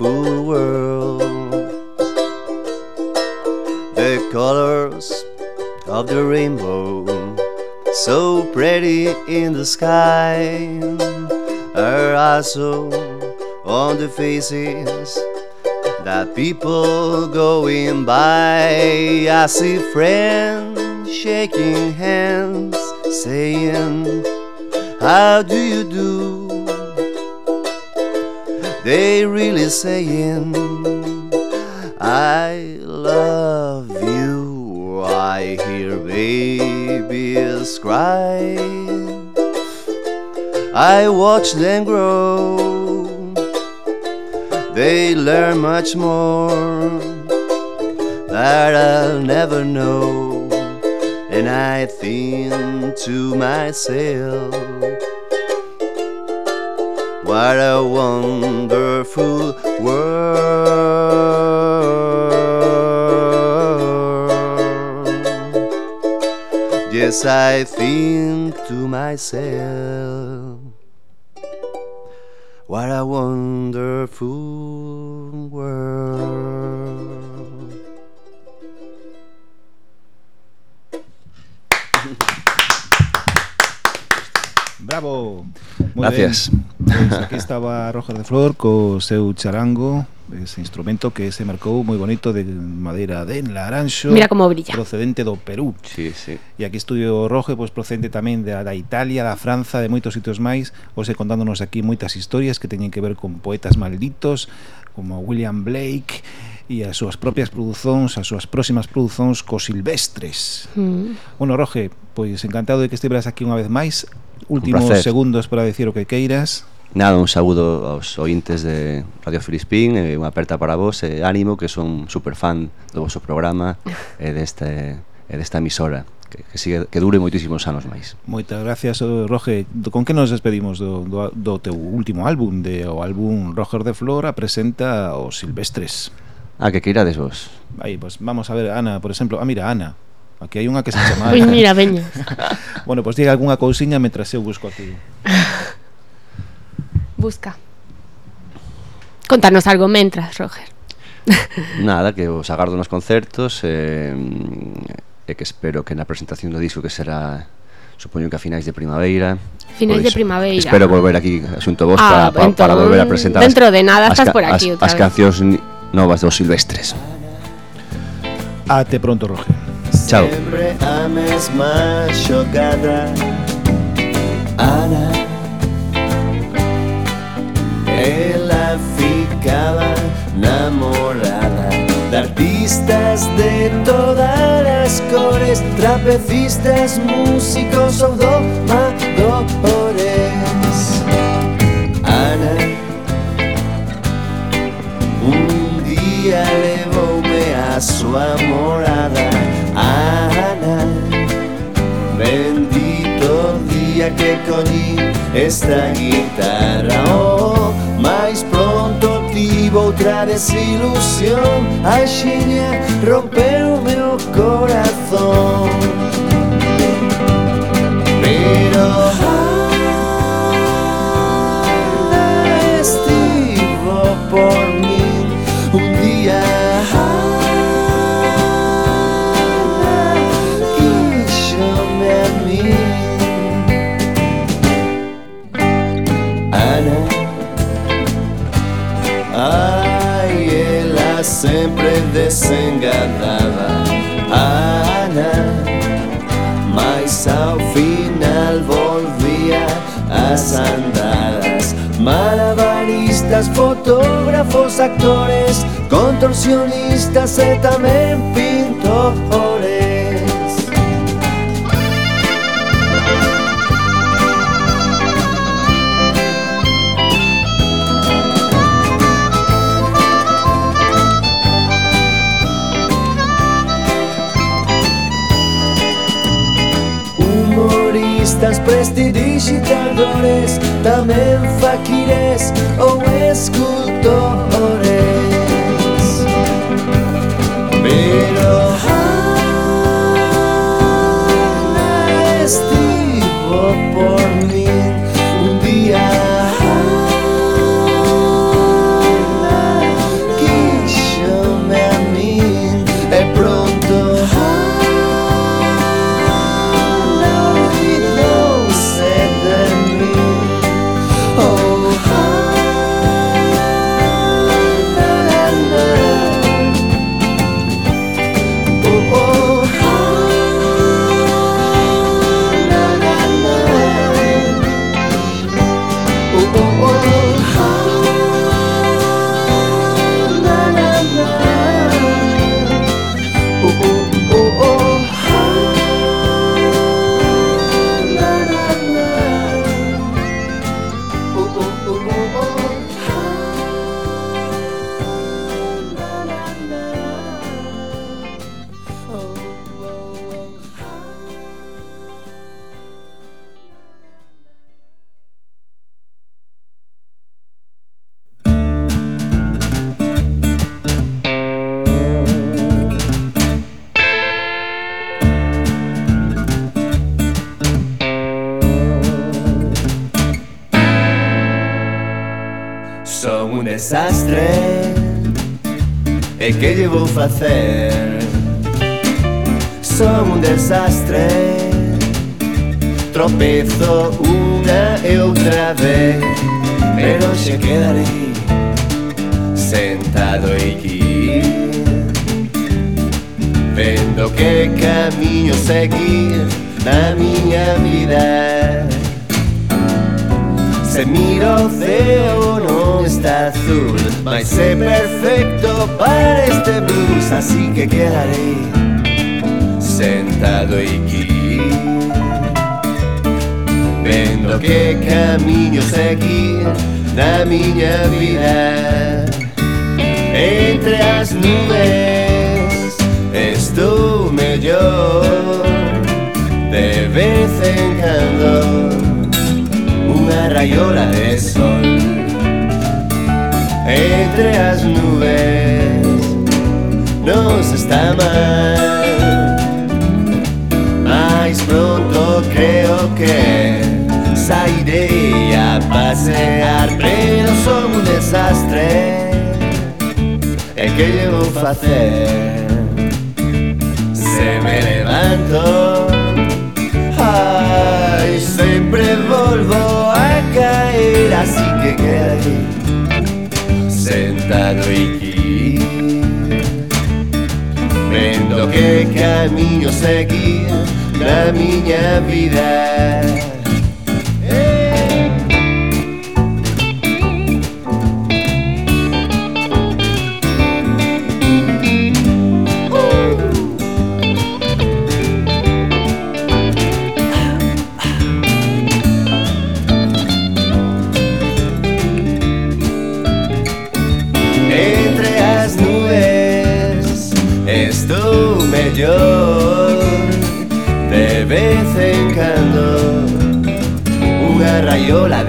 world. The colors of the rainbow, so pretty in the sky, are also on the faces that people going by. I see friends shaking hands, saying, How do you do? They really saying, I love you. I hear babies cry. I watch them grow. They learn much more that I'll never know. And I think to myself, what a wonderful world. Yes, I think to myself, what a wonderful world. Bravo. Moi Gracias. Ben. Pois aquí estaba Roja de Flor co seu charango ese instrumento que se marcou moi bonito de madeira de laranxo Mira como brilla procedente do Perú sí, sí. e aquí estudio Roje pois, procedente tamén da, da Italia, da Franza, de moitos sitios máis ose contándonos aquí moitas historias que teñen que ver con poetas malditos como William Blake e as súas propias produzóns, as súas próximas produzóns co silvestres. Mm. Bueno, Roje, pois encantado de que estiveras aquí unha vez máis. Últimos segundos para decir o que queiras. Nada, un saúdo aos ointes de Radio Filispín e unha aperta para vos e ánimo que son super fan do vosso programa e deste e desta emisora que, que, sigue, que dure moitísimos anos máis. Moitas gracias, eh, Roge. Con que nos despedimos do, do, do teu último álbum, de, o álbum Roger de Flora presenta os Silvestres. Ah, que queirades vos. Aí, pues vamos a ver, Ana, por exemplo, ah, mira, Ana, Aquí hai unha que se chama... Pois mira, veña. bueno, pois pues diga algunha cousiña mentras eu busco aquí. Busca. Contanos algo mentras, Roger. Nada, que os agardo nos concertos eh, e que espero que na presentación do disco que será supoño que a finais de primavera. Finais de pois, primavera Espero volver aquí asunto vos ah, para, para, para volver a presentar. Dentro as, de nada estás por aquí as, outra as vez. cancións novas dos Silvestres. Ate pronto, Roger. Chao. Sempre a mesma xogada Ana estaba enamorada de artistas de todas las cores, trapecistas, músicos o domadores. Ana, un día levóme a su amorada. Ana, bendito día que cogí esta guitarra. Oh, outra desilusión. A xiña rompeu meu corazón. Pero sempre desenganada, Ana. Mas ao final volvia a andadas, malabaristas, fotógrafos, actores, contorsionistas e também pintores. Estás prestidigitadores, fa quires, o escultor. I.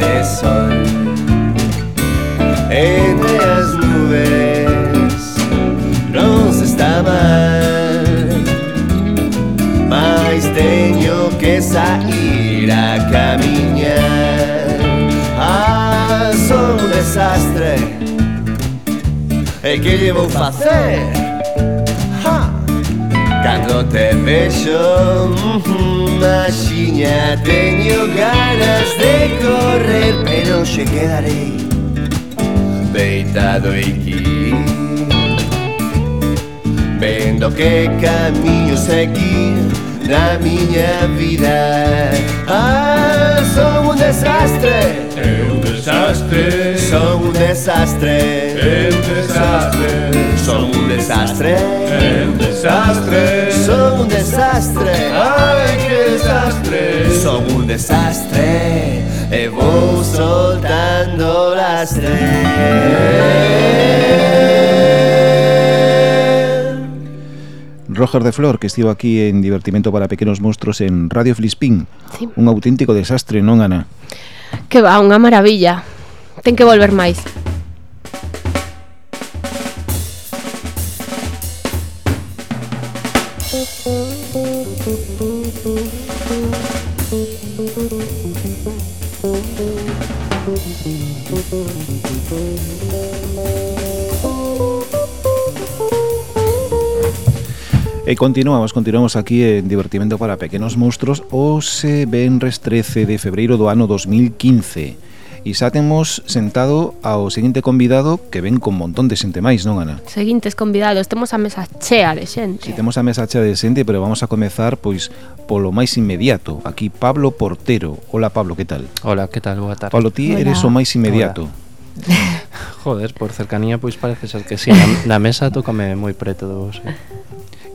de sol entre as nuvens não se está mal. Mas tenho que sair a caminhar. Ah, sou um desastre. E que llevo fazer? Ha! quando te vejo hum, hum, última xiña Teño ganas de correr Pero se quedarei Deitado aquí. Vendo que camiño seguir Na miña vida. Ah, son un desastre. É un desastre. Son un desastre. É un desastre. Son un desastre un desastre Son un desastre Ai, que desastre Son un desastre E vou soltando lastre Roger de Flor, que estivo aquí en Divertimento para Pequenos Monstruos en Radio Flispín. Sí. Un auténtico desastre, non, Ana? Que va, unha maravilla. Ten que volver máis. E continuamos, continuamos aquí en Divertimento para Pequenos Monstruos. O se 13 de febreiro do ano 2015 E xa temos sentado ao seguinte convidado que ven con montón de xente máis, non, Ana? Seguintes convidados, temos a mesa chea de xente. Si, sí, temos a mesa chea de xente, pero vamos a comezar pois polo máis inmediato. Aquí Pablo Portero. Hola, Pablo, que tal? Hola, que tal? Boa tarde. Pablo, ti Hola. eres o máis inmediato. Joder, por cercanía pois parece ser que si sí. na, na mesa tócame moi preto do vos. Eh?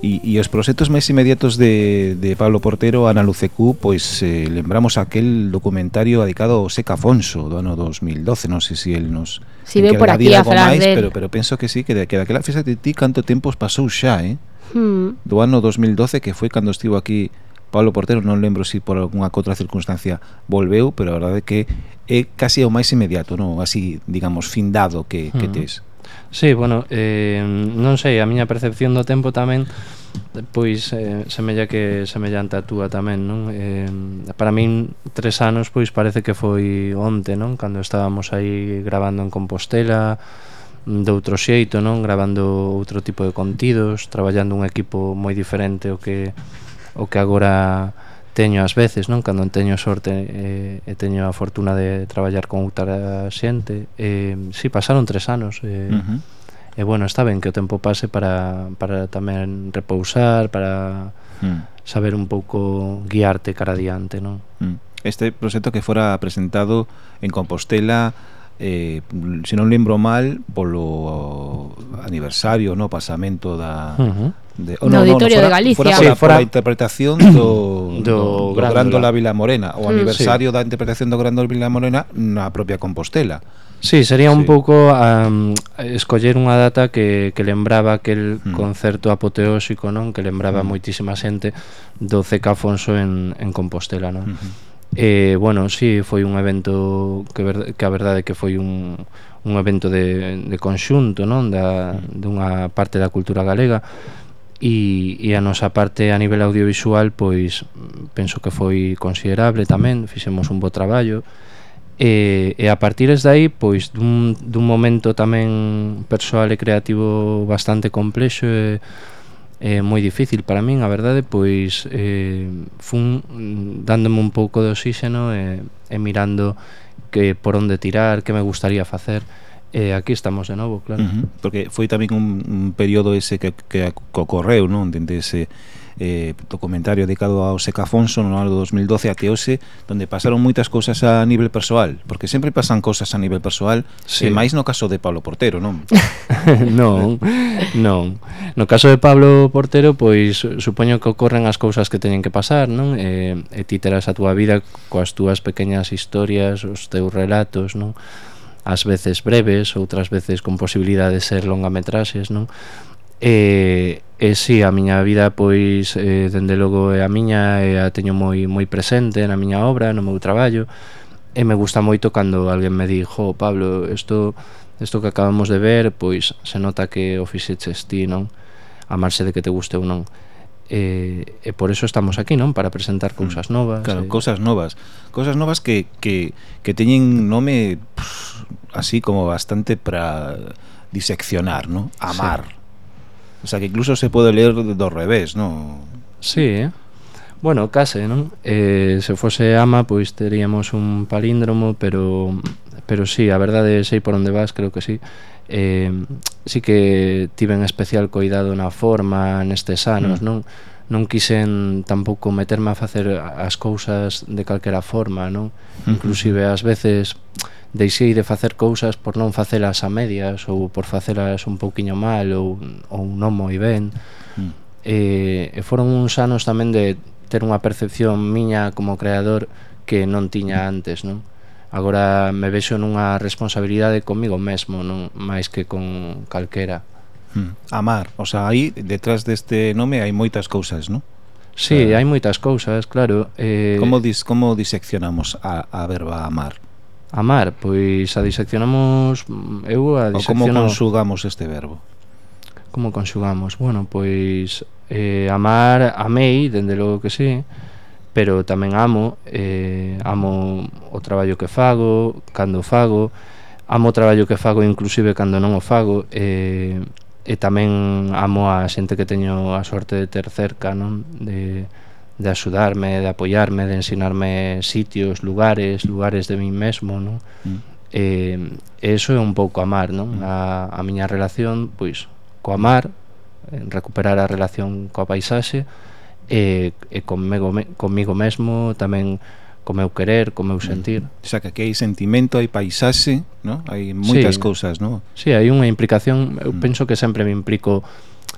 E, e os proxectos máis inmediatos de, de Pablo Portero, Ana Lucecú, pois eh, lembramos aquel documentario dedicado ao Seca Afonso do ano 2012, non sei se el nos... Si veu por aquí a falar máis, del... pero, pero penso que sí, que, de, que daquela festa de ti canto tempos pasou xa, eh? Hmm. Do ano 2012, que foi cando estivo aquí Pablo Portero, non lembro se si por algunha outra circunstancia volveu, pero a verdade é que é casi o máis inmediato, non? Así, digamos, findado que, hmm. que tes. Sí, bueno, eh, non sei, a miña percepción do tempo tamén pois eh, semella que semellante a túa tamén, non? Eh, para min tres anos pois parece que foi onte, non? Cando estábamos aí gravando en Compostela, de outro xeito, non? Gravando outro tipo de contidos, traballando un equipo moi diferente o que o que agora teño ás veces, non? Cando teño sorte eh, e teño a fortuna de traballar con outra xente. Eh, si, sí, pasaron tres anos. Eh, uh -huh. E bueno, está ben que o tempo pase para, para tamén repousar, para mm. saber un pouco guiarte cara adiante, non? Mm. Este proxecto que fora presentado en Compostela eh, se non lembro mal polo aniversario, no, pasamento da uh -huh. De, oh, no, no, Auditorio no, fora, de Galicia fora, sí, fora, fora a interpretación do, do, do Grándola Vila Morena o mm, aniversario sí. da interpretación do Grándola Vila Morena na propia Compostela Sí, sería sí. un pouco um, escoller unha data que, que lembraba aquel mm. concerto apoteósico, non? Que lembraba mm. moitísima xente do CK Afonso en, en Compostela, non? Mm -hmm. E, bueno, si sí, foi un evento que, ver, que a verdade que foi un, un evento de, de conxunto, non? Da, dunha parte da cultura galega e, e a nosa parte a nivel audiovisual pois penso que foi considerable tamén, fixemos un bo traballo e, e a partir de aí pois dun, dun momento tamén persoal e creativo bastante complexo e eh, moi difícil para min, a verdade, pois eh, fun mm, dándome un pouco de oxígeno e, eh, e mirando que por onde tirar, que me gustaría facer. E eh, aquí estamos de novo, claro. Uh -huh. Porque foi tamén un, un período ese que, que ocorreu, non? Dende ese eh, documentario dedicado ao Secafonso no ano 2012 até hoxe, donde pasaron moitas cousas a nivel persoal, porque sempre pasan cousas a nivel persoal, sí. e máis no caso de Pablo Portero, non? non, non. No caso de Pablo Portero, pois supoño que ocorren as cousas que teñen que pasar, non? E, e ti terás a túa vida coas túas pequeñas historias, os teus relatos, non? ás veces breves, outras veces con posibilidade de ser longametraxes, non? E, e si, sí, a miña vida pois eh, dende logo é a miña e a teño moi moi presente na miña obra, no meu traballo e me gusta moito cando alguén me di jo, Pablo, isto, isto que acabamos de ver pois se nota que o fixeches ti, non? A marxe de que te guste ou non e, e por eso estamos aquí, non? Para presentar mm. cousas novas Claro, e... cousas novas Cousas novas que, que, que teñen nome pff, así como bastante para diseccionar, non? Amar sí O sea, que incluso se pode ler do revés, non? Sí, eh? Bueno, case, non? Eh, se fose ama, pois teríamos un palíndromo, pero pero sí, a verdade sei por onde vas, creo que sí. Eh, sí que tiven especial coidado na forma nestes anos, mm. non? non quixen tampouco meterme a facer as cousas de calquera forma, non? Inclusive ás veces deixei de facer cousas por non facelas a medias ou por facelas un pouquiño mal ou, ou non moi ben. Uh. E, e foron uns anos tamén de ter unha percepción miña como creador que non tiña antes, non? Agora me vexo nunha responsabilidade comigo mesmo, non máis que con calquera. Hmm. Amar, o sea, aí detrás deste nome hai moitas cousas, non? Sí, claro. hai moitas cousas, claro. Eh... Como, dis, como diseccionamos a, a verba amar? Amar, pois a diseccionamos... Mm, eu a disecciono... O como conxugamos este verbo? Como conxugamos? Bueno, pois eh, amar, amei, dende logo que sí, pero tamén amo, eh, amo o traballo que fago, cando fago, amo o traballo que fago inclusive cando non o fago, eh, e tamén amo a xente que teño a sorte de ter cerca, non? De, de axudarme, de apoiarme, de ensinarme sitios, lugares, lugares de mí mesmo, non? Mm. E, eso é un pouco amar, non? Mm. A, a miña relación, pois, co amar, recuperar a relación coa paisaxe, e, e conmigo, comigo conmigo mesmo, tamén co meu querer, co meu mm. sentir. O sea, que aquí hai sentimento, hai paisaxe, ¿no? hai moitas sí. cousas, non? Sí, hai unha implicación, eu mm. penso que sempre me implico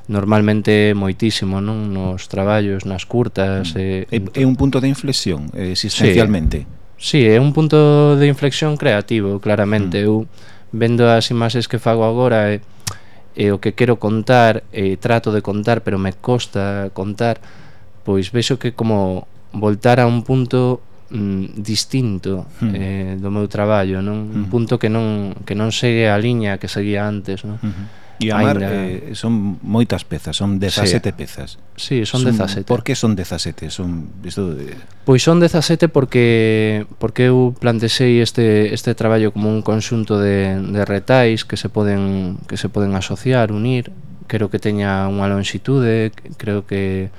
normalmente moitísimo non nos traballos, nas curtas. Mm. E, é, é un punto de inflexión, eh, existencialmente. Sí. sí, é un punto de inflexión creativo, claramente. Mm. Eu vendo as imaxes que fago agora e, e o que quero contar, e trato de contar, pero me costa contar, pois vexo que como voltar a un punto mm, distinto mm. eh, do meu traballo, non? Mm. Un hmm. punto que non que non segue a liña que seguía antes, non? Mm -hmm. E amar, Ainda... eh, son moitas pezas, son 17 sí. pezas. Sí, son, son 17. Por que son 17? Son isto de... Pois son 17 porque porque eu plantexei este este traballo como un conxunto de de retais que se poden que se poden asociar, unir, creo que teña unha longitude, creo que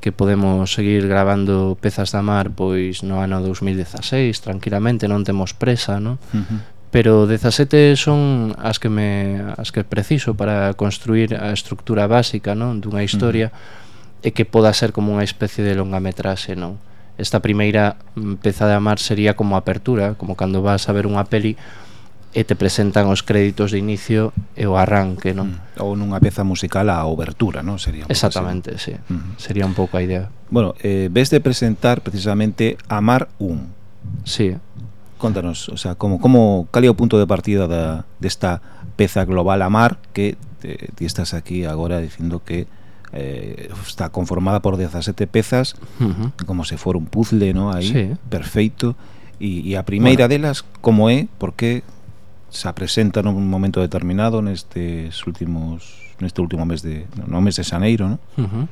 que podemos seguir gravando pezas da mar pois no ano 2016 tranquilamente, non temos presa, non? Uh -huh. Pero 17 son as que me as que preciso para construir a estructura básica, non, dunha historia uh -huh. e que poda ser como unha especie de longametraxe, non? Esta primeira mm, peza de mar sería como apertura, como cando vas a ver unha peli e te presentan os créditos de inicio e o arranque, non? Mm. Ou nunha peza musical a obertura, non? Sería Exactamente, así. sí. Uh -huh. Sería un pouco a idea. Bueno, eh, ves de presentar precisamente Amar un. Sí. Contanos, o sea, como, como cal é o punto de partida da, desta peza global Amar que te, te estás aquí agora dicindo que eh, está conformada por 17 pezas uh -huh. como se for un puzzle, non? Aí, sí. perfeito. E, e a primeira bueno. delas, como é, por que se presenta nun momento determinado nestes últimos neste último mes de no mes de xaneiro, non? Uh -huh.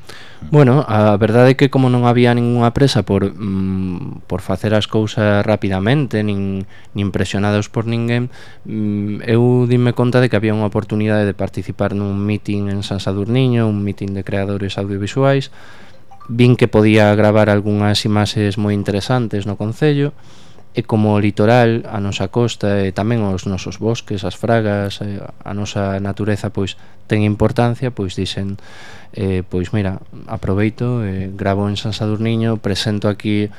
Bueno, a verdade é que como non había ningunha presa por mm, por facer as cousas rapidamente, nin nin presionados por ninguén, mm, eu dime conta de que había unha oportunidade de participar nun meeting en San Sadurniño, un meeting de creadores audiovisuais. Vin que podía gravar algunhas imaxes moi interesantes no concello e como o litoral, a nosa costa e tamén os nosos bosques, as fragas, eh, a nosa natureza pois ten importancia, pois dicen eh, pois mira, aproveito, eh, gravo en San Sadurniño, presento aquí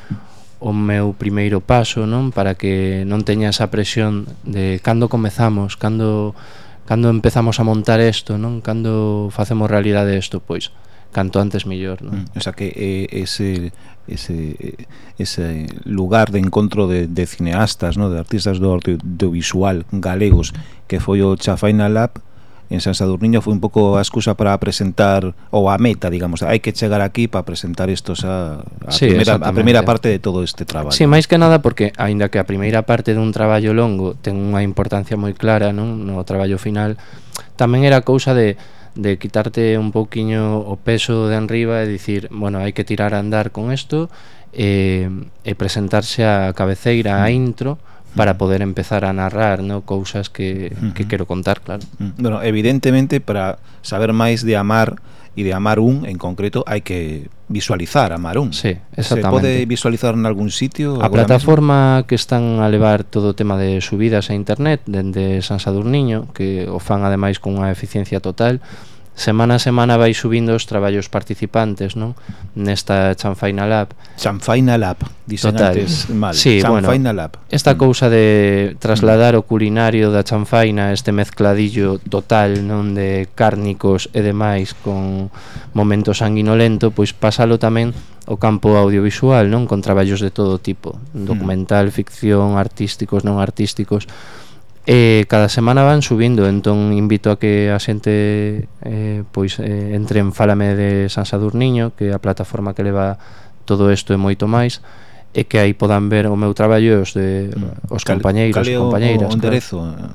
o meu primeiro paso, non? Para que non teña esa presión de cando comezamos, cando cando empezamos a montar isto, non? Cando facemos realidade isto, pois canto antes mellor, non? Mm, o sea que eh, ese ese, ese lugar de encontro de, de cineastas, ¿no? de artistas do audiovisual galegos, que foi o Chafaina Lab en San Sadurniño foi un pouco a excusa para presentar ou a meta, digamos, hai que chegar aquí para presentar estos a, a, sí, primeira, a primeira parte de todo este traballo. Sí, máis que nada porque, aínda que a primeira parte dun traballo longo ten unha importancia moi clara non no traballo final, tamén era cousa de de quitarte un pouquiño o peso de enriba e dicir, bueno, hai que tirar a andar con isto e, e presentarse a cabeceira, a mm. intro, para poder empezar a narrar ¿no? cousas que, que quero contar, claro. Mm. Bueno, evidentemente, para saber máis de amar e de Amar un en concreto hai que visualizar Amar un. Sí, exactamente. Se pode visualizar en algún sitio? A plataforma que están a levar todo o tema de subidas a internet dende San Sadurniño, que o fan ademais con unha eficiencia total, semana a semana vai subindo os traballos participantes, non? Nesta Chanfaina Lab. Chanfaina Lab, dicen Total. antes mal. Sí, Chanfaina bueno, Lab. Esta mm. cousa de trasladar o culinario da chanfaina, este mezcladillo total, non de cárnicos e demais con momento sanguinolento, pois pásalo tamén o campo audiovisual, non? Con traballos de todo tipo, mm. documental, ficción, artísticos, non artísticos E cada semana van subindo, entón invito a que a xente eh, pois eh, entre en Fálame de San Sadurniño, que é a plataforma que leva todo isto e moito máis, e que aí podan ver o meu traballo e os de mm. os cal, compañeiros, cal compañeiras. O, o enderezo. Claro.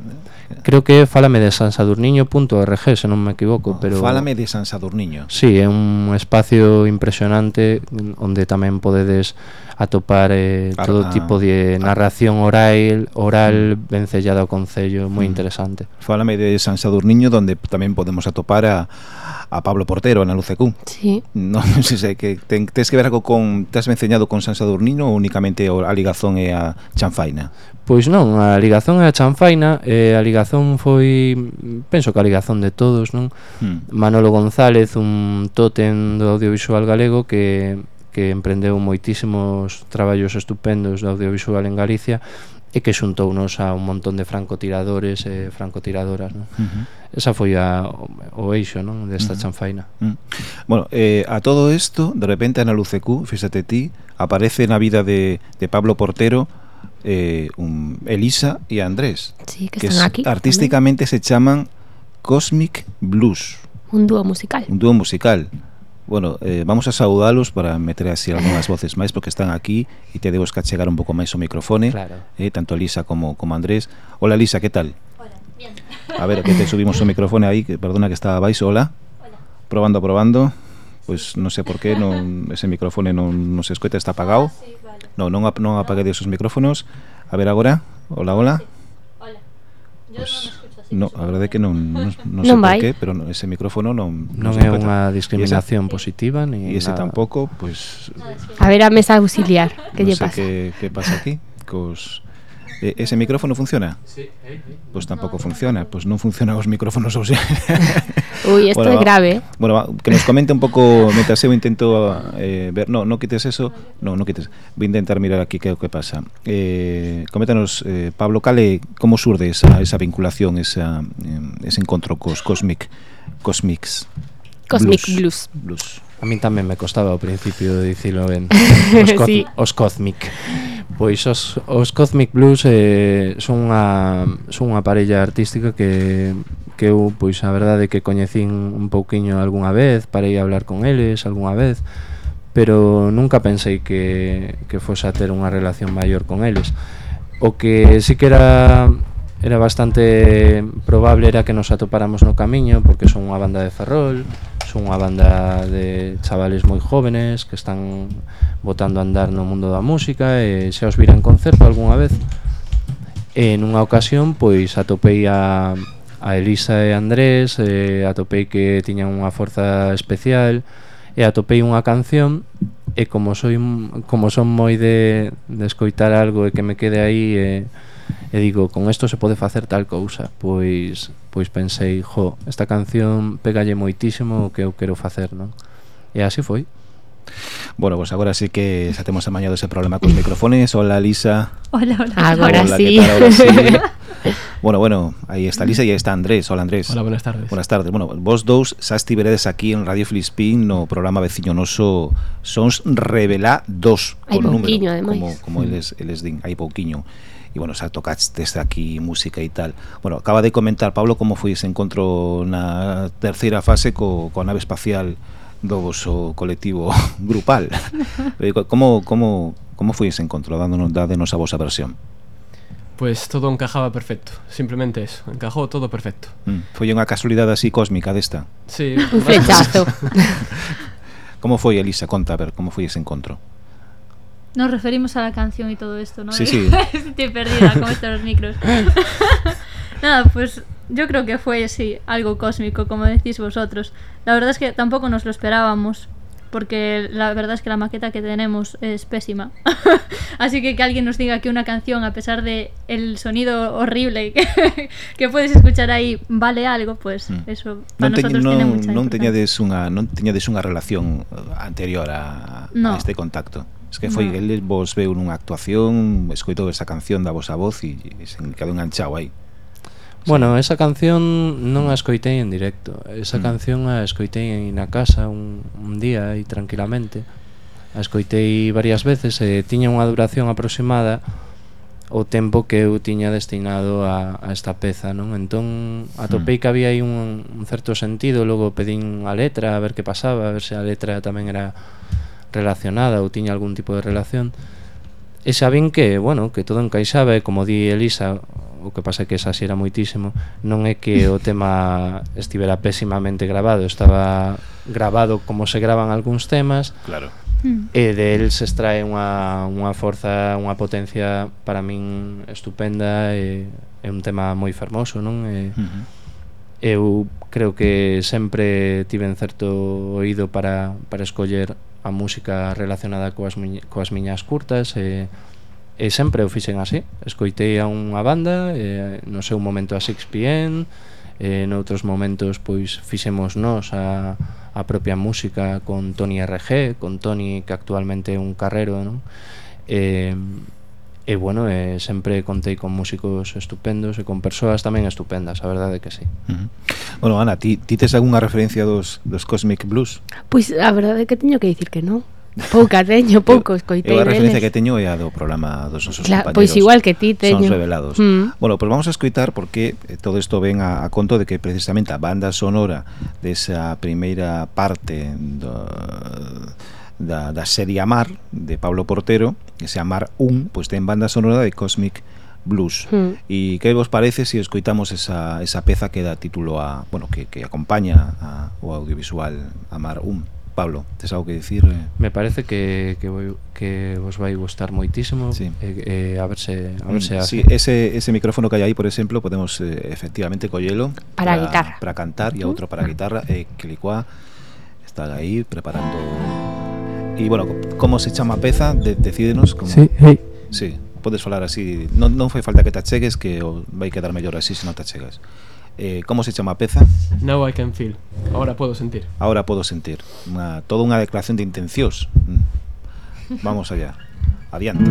Creo que fálame de sansadurniño.org, se non me equivoco, oh, pero Fálame de Sansadurniño. Sí, é un espacio impresionante onde tamén podedes atopar eh, Arna, todo ah. tipo de ah. narración oral, oral vencellada ao concello, moi mm. interesante. Fálame de San Sadurniño, donde tamén podemos atopar a, a Pablo Portero, na Lucecú. Sí. No, non sei se que ten, tes que ver algo con, tes enseñado con San Sadurniño ou únicamente a Ligazón e a Chanfaina? Pois non, a ligazón é a chanfaina e a ligazón foi, penso que a ligazón de todos, non? Mm. Manolo González, un tótem do audiovisual galego que que emprendeu moitísimos traballos estupendos do audiovisual en Galicia e que xuntounos a un montón de francotiradores e francotiradoras, non? Uh -huh. Esa foi a o, o eixo, non, desta uh-huh. chanfaina. mm. Bueno, eh, a todo isto, de repente Ana Lucecú, fíxate ti, aparece na vida de, de Pablo Portero eh, un, Elisa e Andrés. Sí, que, que están es, aquí. Artísticamente también. se chaman Cosmic Blues. Un dúo musical. Un dúo musical. Bueno, eh, vamos a saudalos para meter así algunhas voces máis porque están aquí e te que achegar un pouco máis o microfone, claro. eh, tanto Elisa como, como Andrés. Hola Elisa que tal? Hola, bien. A ver, que te subimos o microfone aí, que, perdona que estaba baixo, hola. Hola. Probando, probando pois non sei por qué non, ese micrófono non, non se escoita, está apagado. Sí, vale. Non, non, non apaguei os micrófonos. A ver agora. Hola, hola. Hola. Yo pues, No, a verdade é que non, non, non, non sei vai. por qué, pero non, ese micrófono non... Non, non é unha discriminación positiva, ni E ese nada. tampouco, pois... Pues, a ver a mesa auxiliar, que lle pasa? Que, que pasa aquí, cos... E, ese micrófono funciona? Sí. Eh, eh. Pois pues tampouco funciona, pois pues non funcionan os micrófonos ou sea. Ui, isto bueno, é grave. Bueno, va, que nos comente un pouco metas eu intento eh, ver, no, no quites eso, no, no quites. Vou intentar mirar aquí que é o que pasa. Eh, coméntanos eh, Pablo Cale, como surde esa esa vinculación, esa eh, ese encontro cos Cosmic Cosmics. Cosmic Blues. Blues. Blues. A min tamén me costaba ao principio de dicilo ben. Os, co sí. os Cosmic. Pois os, os Cosmic Blues eh, son unha son unha parella artística que que eu pois a verdade que coñecín un pouquiño algunha vez, parei a hablar con eles algunha vez, pero nunca pensei que que fose a ter unha relación maior con eles. O que si que era era bastante probable era que nos atopáramos no camiño porque son unha banda de Ferrol son unha banda de chavales moi jóvenes que están botando a andar no mundo da música e xa os vira en concerto algunha vez. E nunha ocasión pois atopei a, a Elisa e Andrés e atopei que tiñan unha forza especial e atopei unha canción e como, soy, como son moi de, de escoitar algo e que me quede aí e e digo, con isto se pode facer tal cousa. Pois pois pensei, jo, esta canción pegalle moitísimo o que eu quero facer, non? E así foi. Bueno, pues agora sí que xa temos amañado ese problema cos microfones. Hola, Lisa. Hola, hola. Agora hola, sí. Tal, ahora sí. bueno, bueno, aí está Lisa e aí está Andrés. Hola, Andrés. Hola, buenas tardes. Buenas tardes. Bueno, vos dous xa estiveredes aquí en Radio Filispín no programa veciñonoso Sons Revelá 2. Hai pouquiño, ademais. Como, como mm. eles, eles din, hai pouquiño. Hai pouquiño e bueno, xa tocaste aquí música e tal. Bueno, acaba de comentar Pablo como foi ese encontro na terceira fase co, co nave espacial do vosso colectivo grupal. Eh, como como como foi ese encontro, dándonos dádenos a vosa versión? Pues todo encajaba perfecto, simplemente eso, encajó todo perfecto. Mm, foi unha casualidade así cósmica desta. Sí, un flechazo. como foi, Elisa, conta a ver, como foi ese encontro? Nos referimos a la canción y todo esto, ¿no? Sí, sí. Estoy perdida con estos micros. Nada, pues yo creo que fue, sí, algo cósmico, como decís vosotros. La verdad es que tampoco nos lo esperábamos, porque la verdad es que la maqueta que tenemos es pésima. Así que que alguien nos diga que una canción, a pesar de el sonido horrible que, que puedes escuchar ahí, vale algo, pues Mm. eso para teñe, nosotros tiene non, mucha non importancia. teñades unha non teñades unha relación anterior a, No. a este contacto. Es que foi, no. el vos veu nunha actuación, escoitou esa canción da vosa voz e, e se quedou enganchado aí. Bueno, esa canción non a escoitei en directo. Esa mm. canción a escoitei na casa un, un día e tranquilamente. A escoitei varias veces e tiña unha duración aproximada o tempo que eu tiña destinado a, a esta peza, non? Entón atopei mm. que había aí un, un certo sentido, logo pedín a letra a ver que pasaba, a ver se a letra tamén era relacionada ou tiña algún tipo de relación e saben que, bueno, que todo encaixaba e como di Elisa, o que pasa é que esa xera moitísimo, non é que o tema estivera pésimamente grabado, estaba grabado como se graban algúns temas. Claro. Mm. E de él se extrae unha, unha forza, unha potencia para min estupenda e é un tema moi fermoso, non? E, uh -huh. Eu creo que sempre tiven certo oído para, para escoller a música relacionada coas, miñ coas miñas curtas e, e sempre o fixen así escoitei a unha banda e, no seu momento a 6pm e noutros momentos pois fixemos nós a, a propia música con Tony RG con Tony que actualmente é un carrero non? e E bueno, eh, sempre contei con músicos estupendos e con persoas tamén estupendas, a verdade que sí. Uh -huh. Bueno, Ana, ti, ti tes algunha referencia dos, dos Cosmic Blues? Pois pues, a verdade é que teño que dicir que non. Pouca teño, pouco escoitei Eu a referencia deles. que teño é a do programa dos nosos claro, pois compañeros Pois igual que ti teño Son revelados mm. Bueno, pois pues vamos a escoitar porque eh, todo isto ven a, a conto de que precisamente a banda sonora desa primeira parte do da, da serie Amar de Pablo Portero, que se Amar 1, pois ten banda sonora de Cosmic Blues. Mm. E que vos parece se si escoitamos esa, esa peza que dá título a, bueno, que, que acompaña a, o audiovisual Amar 1? Pablo, tes algo que dicir? Me parece que, que, voi, que vos vai gustar moitísimo sí. eh, eh, a verse a verse mm, así. Sí, ese, ese micrófono que hai aí, por exemplo, podemos eh, efectivamente collelo para, para guitarra para cantar e uh -huh. outro para guitarra e eh, está aí preparando E, bueno, como se chama a peza, de, decídenos como... Sí, hey. sí, podes falar así, non, non foi falta que te achegues que o vai quedar mellor así se non te achegas. Eh, como se chama a peza? Now I can feel, ahora podo sentir. Ahora podo sentir, una, toda unha declaración de intencións mm. Vamos allá, adiante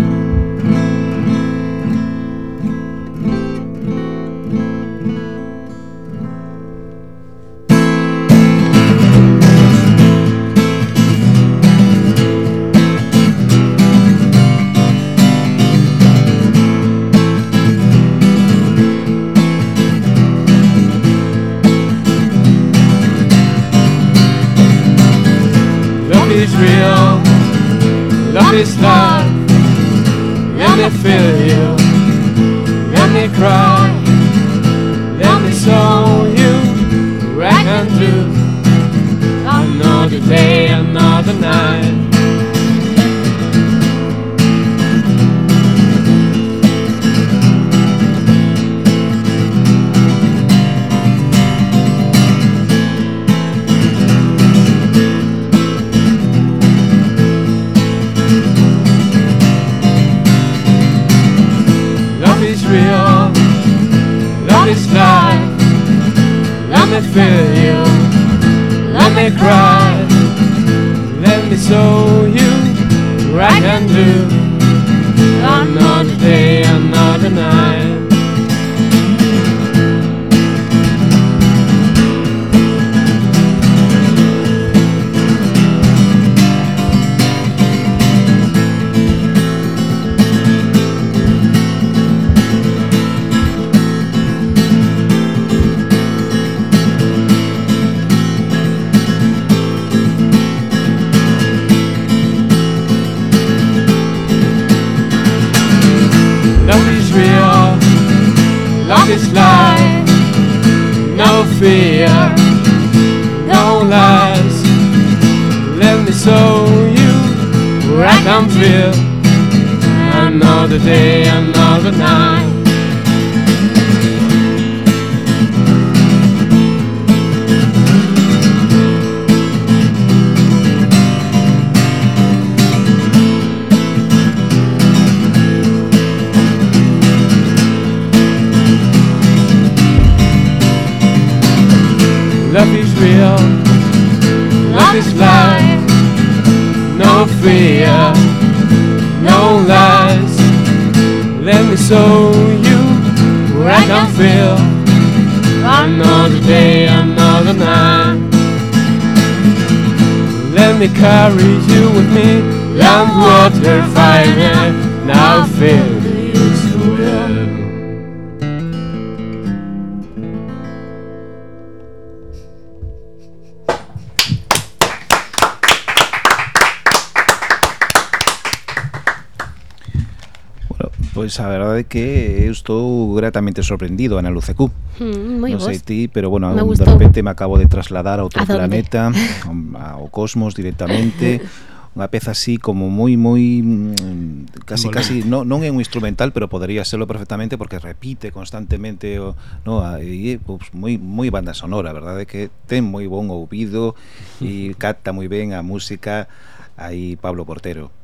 Pois a verdade é que eu estou gratamente sorprendido, Ana Lucecú. Mm, moi non sei ti, pero bueno, me de gustou. repente me acabo de trasladar a outro ¿A planeta, ao cosmos directamente. unha peza así como moi moi mm, casi Volante. casi no, non é un instrumental, pero podría serlo perfectamente porque repite constantemente o no, e é pues, moi moi banda sonora, verdade é que ten moi bon ouvido e capta moi ben a música aí Pablo Portero.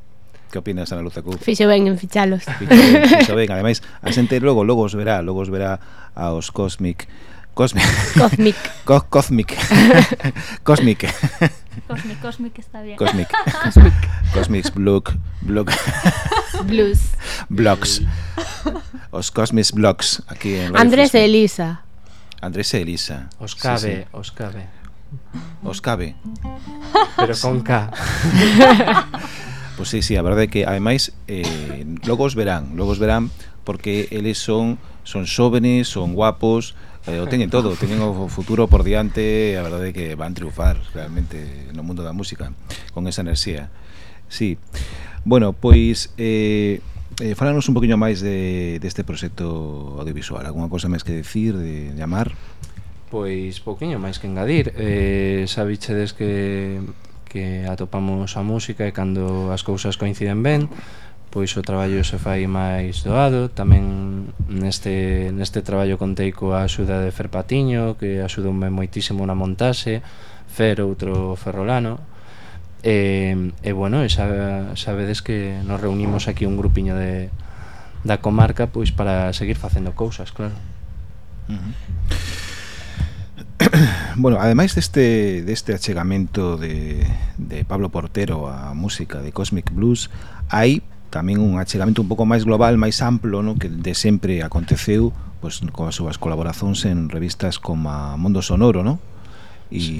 Que opinas, Ana Luza Fixo ben en fichalos. Fixo ben, fixo ben. Ademais, a xente logo, logo os verá, logo os verá aos Cosmic Cosmic. Cosmic. Co cosmic. cosmic. Cosmic, Cosmic está bien. Cosmic. Cosmic. Cosmic Block. block. Blues. Blocks. Os Cosmic Blocks. Aquí en Radio Andrés e Elisa. Andrés e Elisa. Os cabe, sí, sí. os cabe. Os cabe. Pero con K. Pois pues, sí, sí, a verdade é que ademais eh, logo os verán, logo os verán porque eles son son xóvenes, son guapos, eh, o teñen todo, teñen o futuro por diante, a verdade é que van triunfar realmente no mundo da música con esa enerxía. Sí. Bueno, pois eh eh, falanos un poquinho máis de, deste proxecto audiovisual Alguna cosa máis que decir, de llamar? Pois, pouquiño máis que engadir eh, Sabichedes que que atopamos a música e cando as cousas coinciden ben, pois o traballo se fai máis doado. Tamén neste, neste traballo contei coa axuda de Fer Patiño, que axudoume moitísimo na montaxe, Fer, outro ferrolano, E, e bueno, e xa, sabedes que nos reunimos aquí un grupiño de, da comarca pois para seguir facendo cousas, claro. Uh -huh bueno, ademais deste, deste achegamento de, de Pablo Portero a música de Cosmic Blues hai tamén un achegamento un pouco máis global, máis amplo no? que de sempre aconteceu pois, con as súas colaboracións en revistas como a Mundo Sonoro no? e, sí.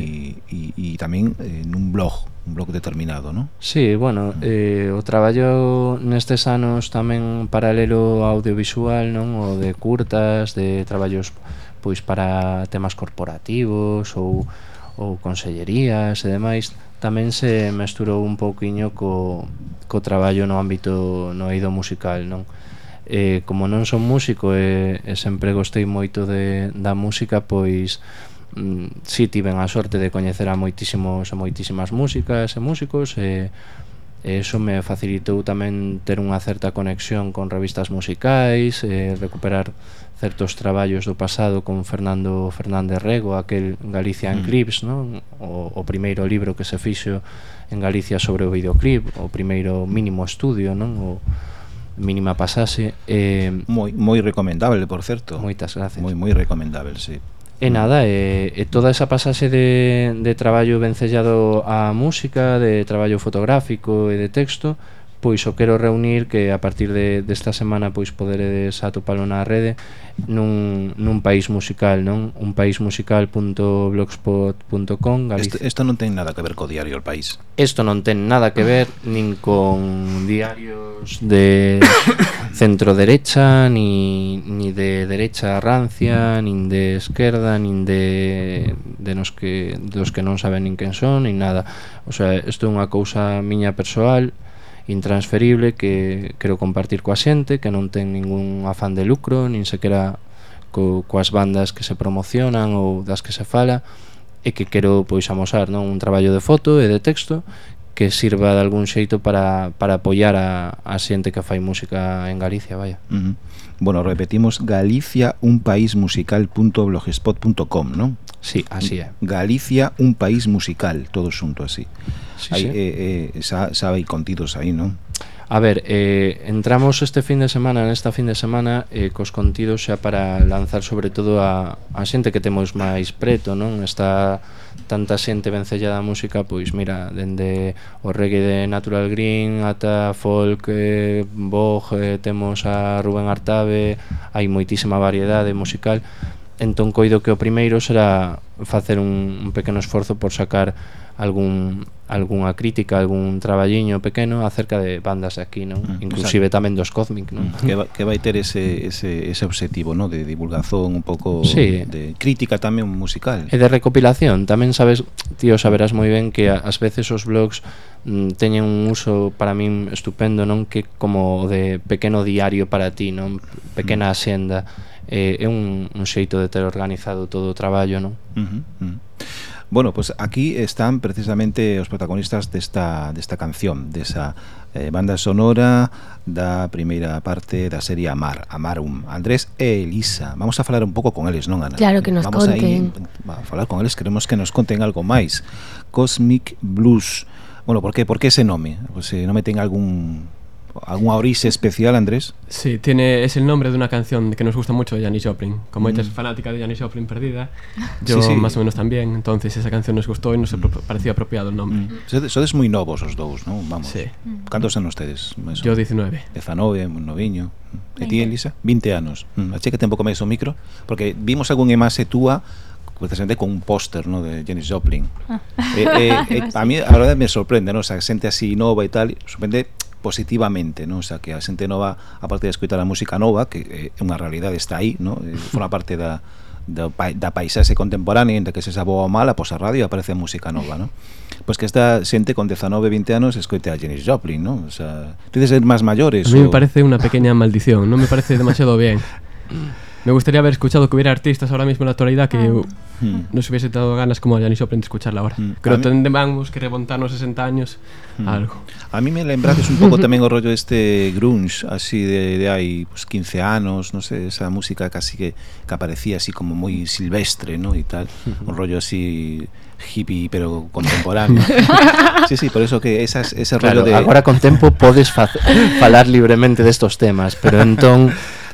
e, e tamén eh, en un blog un blog determinado, no? Sí, bueno, eh, o traballo nestes anos tamén paralelo ao audiovisual, non? O de curtas, de traballos pois para temas corporativos ou ou consellerías e demais tamén se mesturou un pouquiño co, co traballo no ámbito no eido musical non? Eh, como non son músico e, e sempre gostei moito de, da música pois mm, si sí, tiven a sorte de coñecer a moitísimos a moitísimas músicas e músicos e, e eso me facilitou tamén ter unha certa conexión con revistas musicais e recuperar certos traballos do pasado con Fernando Fernández Rego, aquel Galicia en mm. Clips, non? O, o primeiro libro que se fixo en Galicia sobre o videoclip, o primeiro mínimo estudio, non? O mínima pasase eh, moi, moi recomendable, por certo Moitas gracias Moi, moi recomendable, sí E nada, e, e toda esa pasase de, de traballo vencellado á música, de traballo fotográfico e de texto pois o quero reunir que a partir de, desta semana pois poderedes atopalo na rede nun, nun país musical, non? Un país musical.blogspot.com Isto Galicia... non ten nada que ver co diario El País. Isto non ten nada que ver nin con diarios de centro derecha ni, ni de derecha rancia, nin de esquerda, nin de de nos que dos que non saben nin quen son, nin nada. O sea, isto é unha cousa miña persoal intransferible que quero compartir coa xente, que non ten ningún afán de lucro, nin sequera co, coas bandas que se promocionan ou das que se fala, e que quero pois amosar non un traballo de foto e de texto que sirva de algún xeito para, para apoiar a, a xente que fai música en Galicia, vaya. Uh -huh. Bueno, repetimos, galiciaunpaismusical.blogspot.com, non? Sí, así é. Galicia, un país musical, todo xunto así. Sí, hai, sí. Eh, eh, xa, xa hai contidos aí, non? A ver, eh, entramos este fin de semana, nesta fin de semana, eh, cos contidos xa para lanzar sobre todo a, a xente que temos máis preto, non? Está tanta xente vencella da música, pois mira, dende o reggae de Natural Green ata folk, eh, bog, eh, temos a Rubén Artabe, hai moitísima variedade musical, entón coido que o primeiro será facer un, un pequeno esforzo por sacar algún algunha crítica, algún traballiño pequeno acerca de bandas aquí, non? Mm, Inclusive exacto. tamén dos Cosmic, non? Mm, que, va, que vai ter ese, ese, ese obxectivo, non? De divulgación un pouco sí. de crítica tamén musical. E de recopilación, tamén sabes, tío, saberás moi ben que ás veces os blogs mm, teñen un uso para min estupendo, non? Que como de pequeno diario para ti, non? Pequena mm. axenda eh, é un, un xeito de ter organizado todo o traballo, non? Uh -huh, uh -huh. Bueno, pues aquí están precisamente os protagonistas desta, desta canción, desa eh, banda sonora da primeira parte da serie Amar, Amarum, Andrés e Elisa. Vamos a falar un pouco con eles, non, Ana? Claro, que nos Vamos conten. Vamos a falar con eles, queremos que nos conten algo máis. Cosmic Blues. Bueno, por que, por que ese nome? Pois pues, se eh, ten algún ¿Algún orixe especial, Andrés? Sí, tiene, es el nombre de una canción que nos gusta mucho de Janis Joplin. Como mm. ella es fanática de Janis Joplin perdida, yo sí, sí. más o menos también. Entonces esa canción nos gustou e nos mm. parecía apropiado el nombre. Mm. Sodes, sodes moi novos os dous, non? Vamos. Sí. Cantos anos tedes? Eso? Yo 19. 19, un noviño. E ti, Elisa? 20 anos. Mm. Achécate un pouco máis o micro, porque vimos algún emase túa precisamente con un póster ¿no? de Janis Joplin. Ah. Eh, eh, eh, a mí a verdade me sorprende, ¿no? O sea, xente así nova e tal, sorprende positivamente, non? O sea, que a xente nova, aparte de escoitar a música nova, que eh, é unha realidade, está aí, non? Eh, forma parte da, da, da paisaxe contemporánea, entre que se sabe ou mala, pois a radio aparece música nova, non? Pois que esta xente con 19, 20 anos escoite a Janis Joplin, non? O sea, tedes ser máis maiores. A mí me o... parece unha pequena maldición, non me parece demasiado ben. Me gustaría haber escuchado que hubiera artistas ahora mismo en la actualidad que mm. nos hubiese dado ganas como a Janis Joplin de escucharla ahora. Mm. Pero tendemos que remontarnos 60 años mm. a algo. A mí me lembrades un pouco tamén o rollo este grunge, así de, de hai pues, 15 anos, no sé, esa música casi que, que aparecía así como moi silvestre, ¿no? Y tal, un rollo así hippie pero contemporáneo. sí, sí, por eso que esas, ese rollo de... Agora con tempo podes fa falar libremente destos temas, pero entón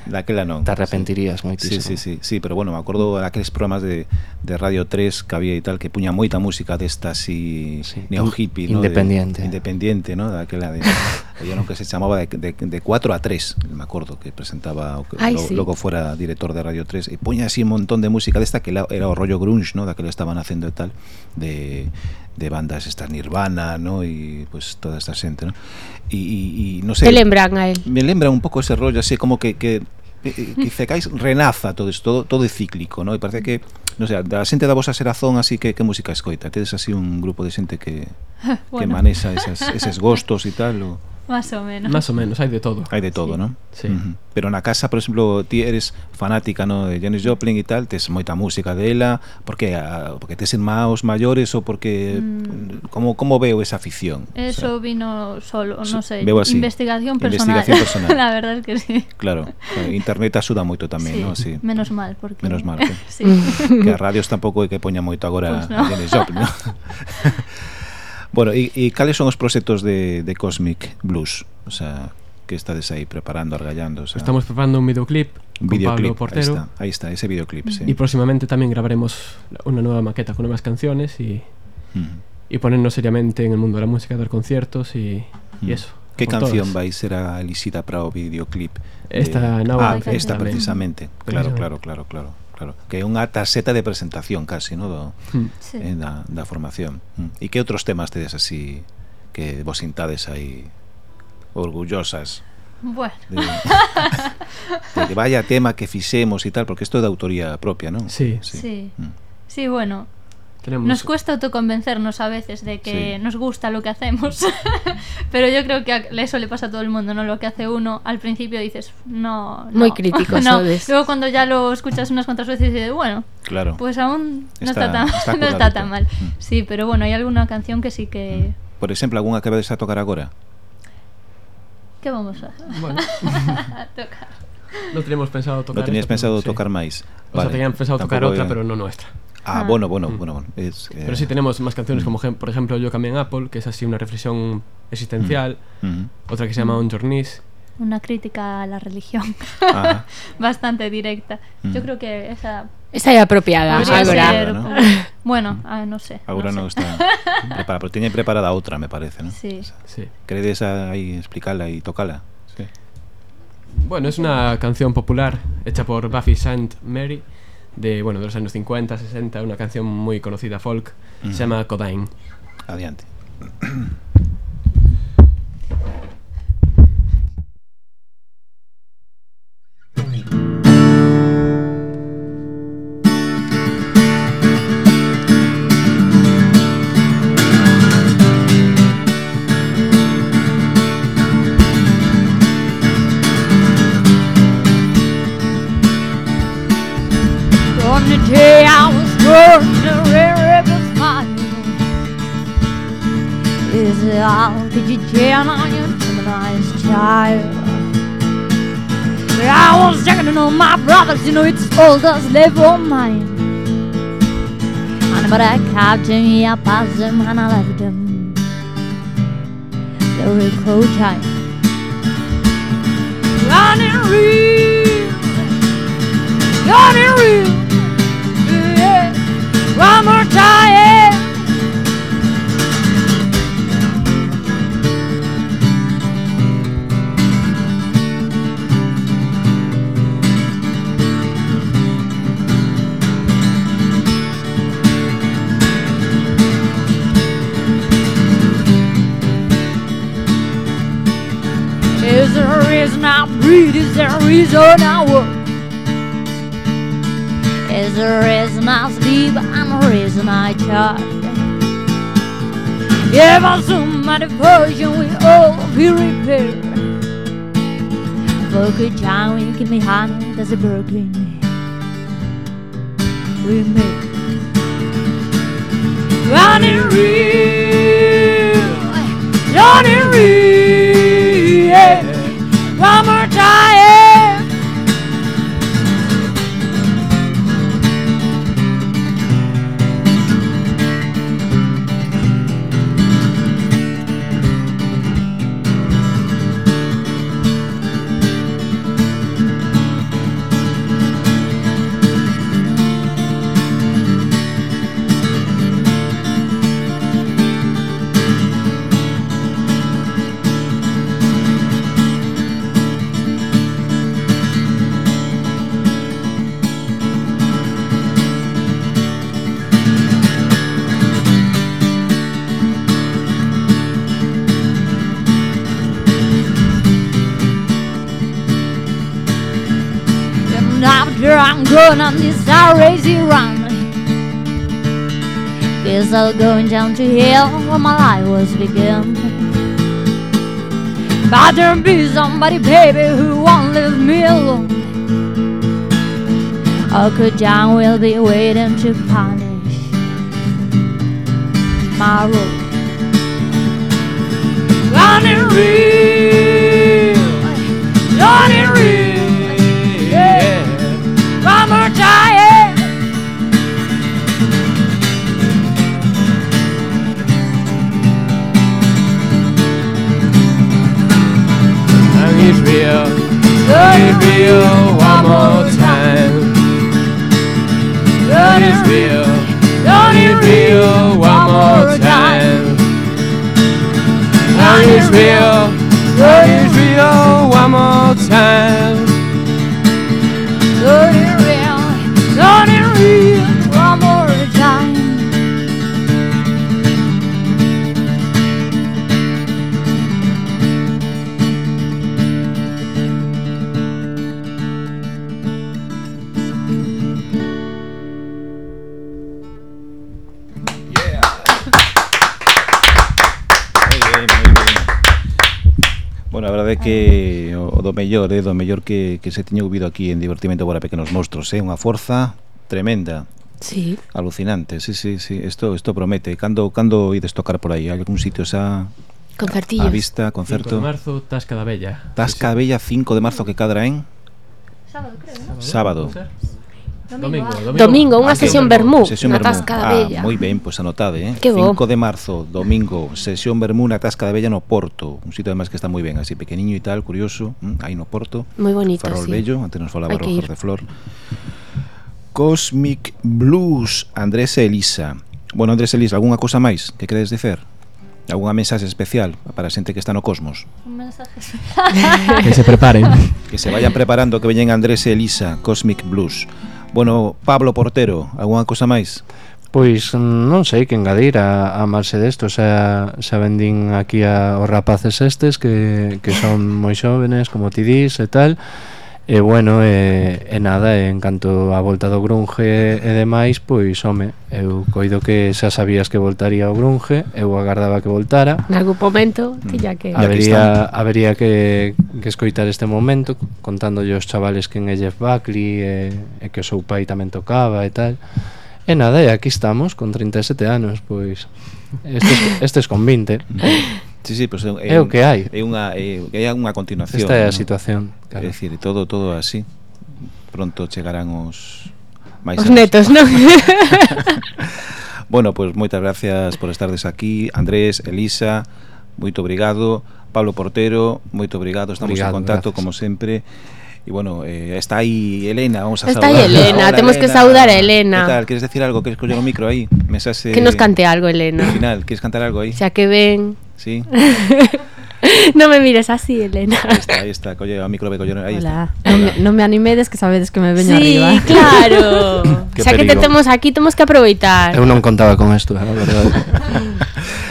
Daquela non. Te arrepentirías sí. moitísimo. Sí, sí, sí, sí, pero bueno, me acordo daqueles programas de, de Radio 3 que había e tal que puña moita música desta así sí. neo hippie, ¿no? Independiente. De, independiente, ¿no? Daquela de había non que se chamaba de, de, de 4 a 3, me acordo que presentaba o que Ay, lo, sí. logo fuera director de Radio 3 e puña así un montón de música desta que era o rollo grunge, ¿no? Daquela estaban facendo e tal de de bandas esta Nirvana, ¿no? Y pues toda esta gente, ¿no? Y, y, y no sé. Te lembran a él. Me lembra un poco ese rollo así como que, que Eh, eh, que fecais renaza todo isto, todo, todo é cíclico, ¿no? e parece que non sei, da xente da vosa xerazón así que que música escoita? Tedes así un grupo de xente que bueno. que manexa esas, eses gostos e tal? O... Más o menos. Más o menos, hai de todo. Hai de todo, sí. non? Sí. Uh -huh. Pero na casa, por exemplo, ti eres fanática no de Janis Joplin e tal, tes moita música dela, ah, porque a, porque tes irmãos maiores ou porque mm. como como veo esa afición? Eso o sea, vino solo, non sei, veo así. investigación personal. Investigación personal. La verdad es que sí. Claro, internet axuda moito tamén, sí. ¿no? Sí. Menos mal porque Menos mal. Que, sí. que a radios tampouco é que poña moito agora pois pues no. a Janis Joplin, ¿no? Bueno, e, e cales son os proxectos de, de Cosmic Blues? O sea, que estades aí preparando, argallando? O sea... Estamos preparando un videoclip un videoclip, Pablo Portero. Ahí está, ahí está ese videoclip, sí. Y próximamente también grabaremos una nueva maqueta con nuevas canciones y, mm. y ponernos seriamente en el mundo de la música, dar conciertos y, uh y eso. ¿Qué canción todas? ser a elisida para o videoclip? Esta, de... Ah, no, ah, esta precisamente. Claro, claro, claro, claro claro. Que é unha taseta de presentación casi, no? Do, hmm. sí. eh, da, da formación. Mm. E que outros temas tedes así que vos sintades aí orgullosas? Bueno. De, de que vaya tema que fixemos e tal, porque isto é da autoría propia, non? Sí. Sí. Sí, mm. sí bueno, Tenemos Nos cuesta autoconvencernos a veces de que Sí. nos gusta lo que hacemos, pero yo creo que a- eso le pasa a todo el mundo, ¿no? Lo que hace uno, al principio dices, no, no. Muy crítico, no. sodes. Luego cuando ya lo escuchas unas cuantas veces dices, bueno, Claro. pues aún no Está- está, tan, está no está tan mal. Mm. Sí, pero bueno, hay alguna canción que sí que... Por exemplo, algunha que vedes a tocar agora? ¿Qué vamos a Bueno, tocar? no teníamos pensado tocar. Non tenías esta, pensado pero sí. tocar máis? O sea, tenían pensado tocar Tampouco otra, pero no nuestra. Ah, Ah. bueno, bueno, bueno, bueno. Es, eh, Pero sí tenemos más canciones, como ejem- por ejemplo Yo cambié en Apple, que es así una reflexión existencial. ujú. Otra que se llama On Your Knees. Una crítica a la religión. Bastante directa. Yo Mm. creo que esa Esa é apropiada podría agora. ser... ¿no? Bueno, ah, no sé. Agora no sé. está preparada, pero teña preparada outra, me parece, ¿no? Sí. Sí. Queredes aí explicala e tocala? Sí. Bueno, es una canción popular hecha por Buffy St. Mary de, bueno, de los años 50, 60, una canción muy conocida folk. Ujú. Se llama Codain. Adiante. say, I'll you down on your feminized child. But I was second to my brothers, you know it's all that's left of mine. And but I kept him, I as them and I left them. They were cold time. Running real, running real, yeah, one more time. Reason I breathe? Is there a reason I work? Is there a reason I sleep and a reason I charge? If I assume my devotion will all be repaired. For good time we can be honey, there's a broken we make. Running real, running real, yeah. Come. I'm on this crazy run Guess I'll going down to hell where my life was begun. But there'll be somebody, baby, who won't leave me alone. Uncle John will be waiting to punish my role Running real, running real, real, Lord, it's real one more time. Lord, it's real, Lord, it's real one more time. Lord, it's real, Lord, it's real one more time. que o do mellor, eh, do mellor que, que se tiña ouvido aquí en Divertimento para Pequenos Monstros, é eh, unha forza tremenda. Sí. Alucinante, sí, sí, sí, isto isto promete. Cando cando ides tocar por aí, algún sitio xa Concertillos. A vista, concerto. 5 de marzo, Tasca da Bella. Tasca da Bella, 5 de marzo que cadra en Sábado, creo, ¿no? Sábado. Domingo, domingo. domingo unha ah, sesión Bermú, na Tasca da ah, Bella. Ah, moi ben, pois anotade, eh. Que 5 de marzo, domingo, sesión Bermú na Tasca da Bella no Porto. Un sitio además que está moi ben, así pequeniño e tal, curioso, mm, aí no Porto. Moi bonito, Ferrol sí. Bello, antes nos falaba Roger de Flor. Cosmic Blues, Andrés e Elisa. Bueno, Andrés e Elisa, algunha cousa máis que queredes dicer? Alguna mensaxe especial para a xente que está no cosmos Un mensaje Que se preparen Que se vayan preparando, que veñen Andrés e Elisa Cosmic Blues Bueno, Pablo Portero, algunha cousa máis? Pois mm, non sei que engadir a, a marxe desto xa, xa vendín aquí a, os rapaces estes que, que son moi xóvenes como ti dis e tal E bueno, e, e nada, e, en canto a volta do grunge e demais, pois, home, eu coido que xa sabías que voltaría o grunge, eu agardaba que voltara. En algún momento, mm. tiña que... Habería, habería que, que escoitar este momento, contándolle aos chavales que en é Jeff Buckley, e, e que o seu pai tamén tocaba e tal. E nada, e aquí estamos, con 37 anos, pois, estes, estes con 20. Sí, sí, pues é, un, eh, é o que hai. É unha é, é unha continuación. Esta é a situación, ¿no? claro. É dicir, todo todo así. Pronto chegarán os máis os netos, non? bueno, pois pues, moitas gracias por estardes aquí, Andrés, Elisa, moito obrigado, Pablo Portero, moito obrigado, estamos obrigado, en contacto gracias. como sempre. E bueno, eh, está aí Elena, vamos a está saludar. Está aí Elena, Hola, temos Elena. que saudar a Elena. Que tal? queres decir algo? Queres coller o micro aí? Mensaxe... Que nos eh, cante algo, Elena. Al final, queres cantar algo aí? Xa que ven... Sí. no me mires así, Elena. Ahí está, ahí está, colle, a micro colle, ahí Hola. está. Hola. No, me animedes que sabedes que me veño sí, arriba. Sí, claro. o sea que te temos aquí, temos que aproveitar. Eu non contaba con isto, a ¿eh? verdade.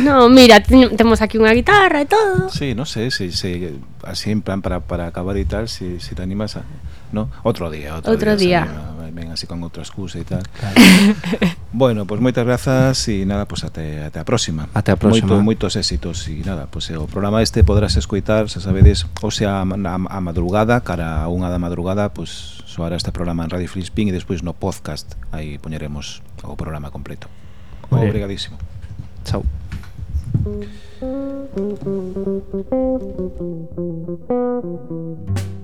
no, mira, temos aquí unha guitarra e todo. Sí, non sei, sé, si, si, así en plan para, para acabar e tal, si, si te animas a no? Outro día, outro, outro día. día. Ven así con outra excusa e tal. Claro. bueno, pois pues, moitas grazas e nada, pois pues, até, até a próxima. Até a próxima. Moito, moitos éxitos e nada, pois pues, o programa este podrás escoitar, se sabedes, ou sea, a, a, madrugada, cara a unha da madrugada, pois soará este programa en Radio Flispín e despois no podcast aí poñeremos o programa completo. Olé. Obrigadísimo. Chao. Thank you.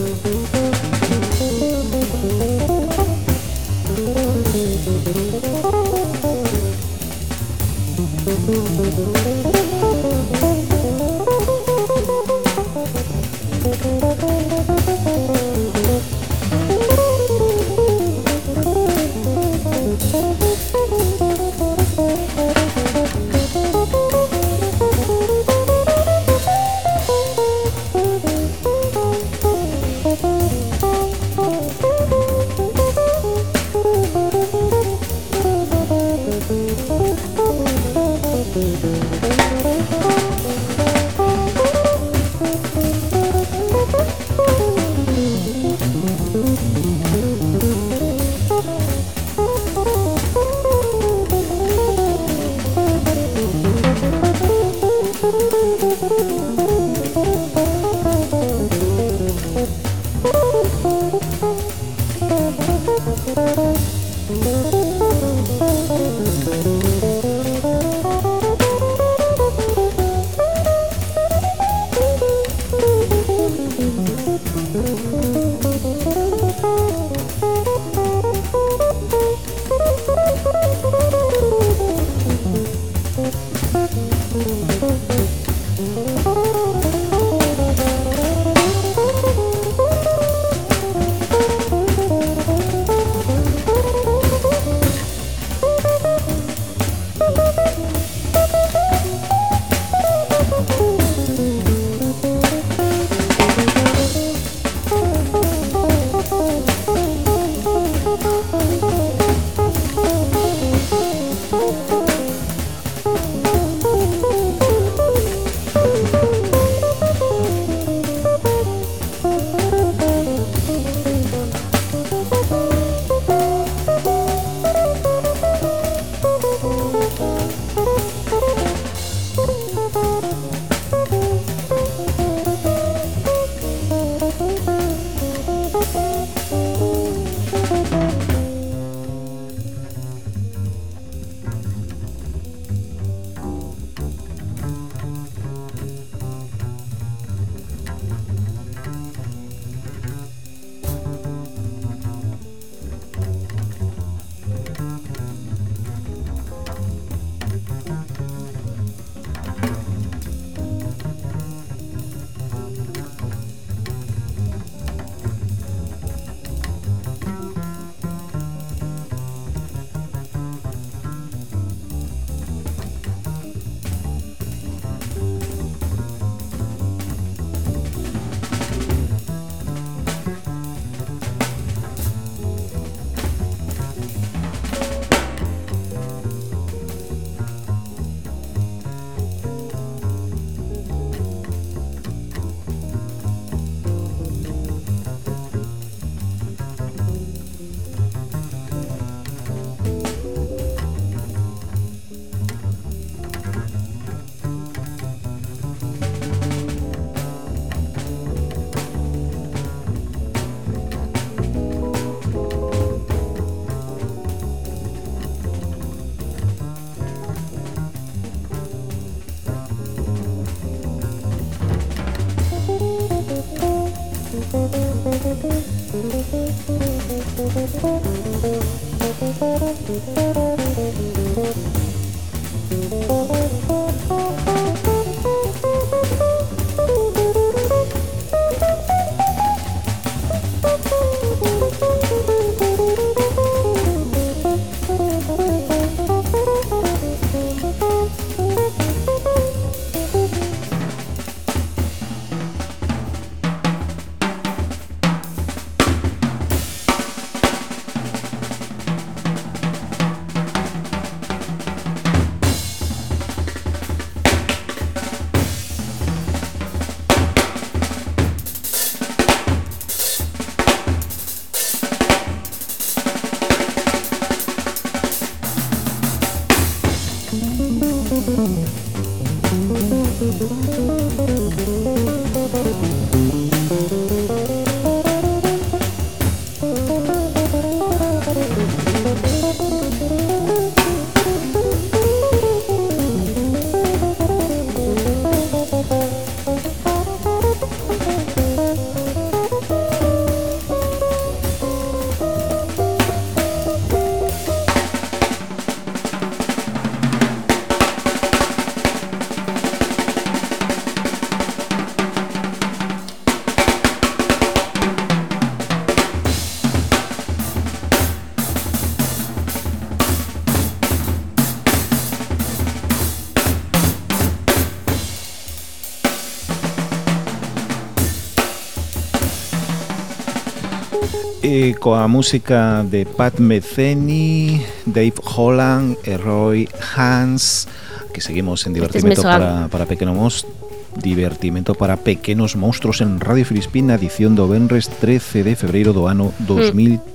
E coa música de Pat Metheny, Dave Holland e Roy Hans, que seguimos en divertimento para, para pequeno monstro divertimento para pequenos monstruos en Radio Filispina, edición do Benres 13 de febreiro do ano mm.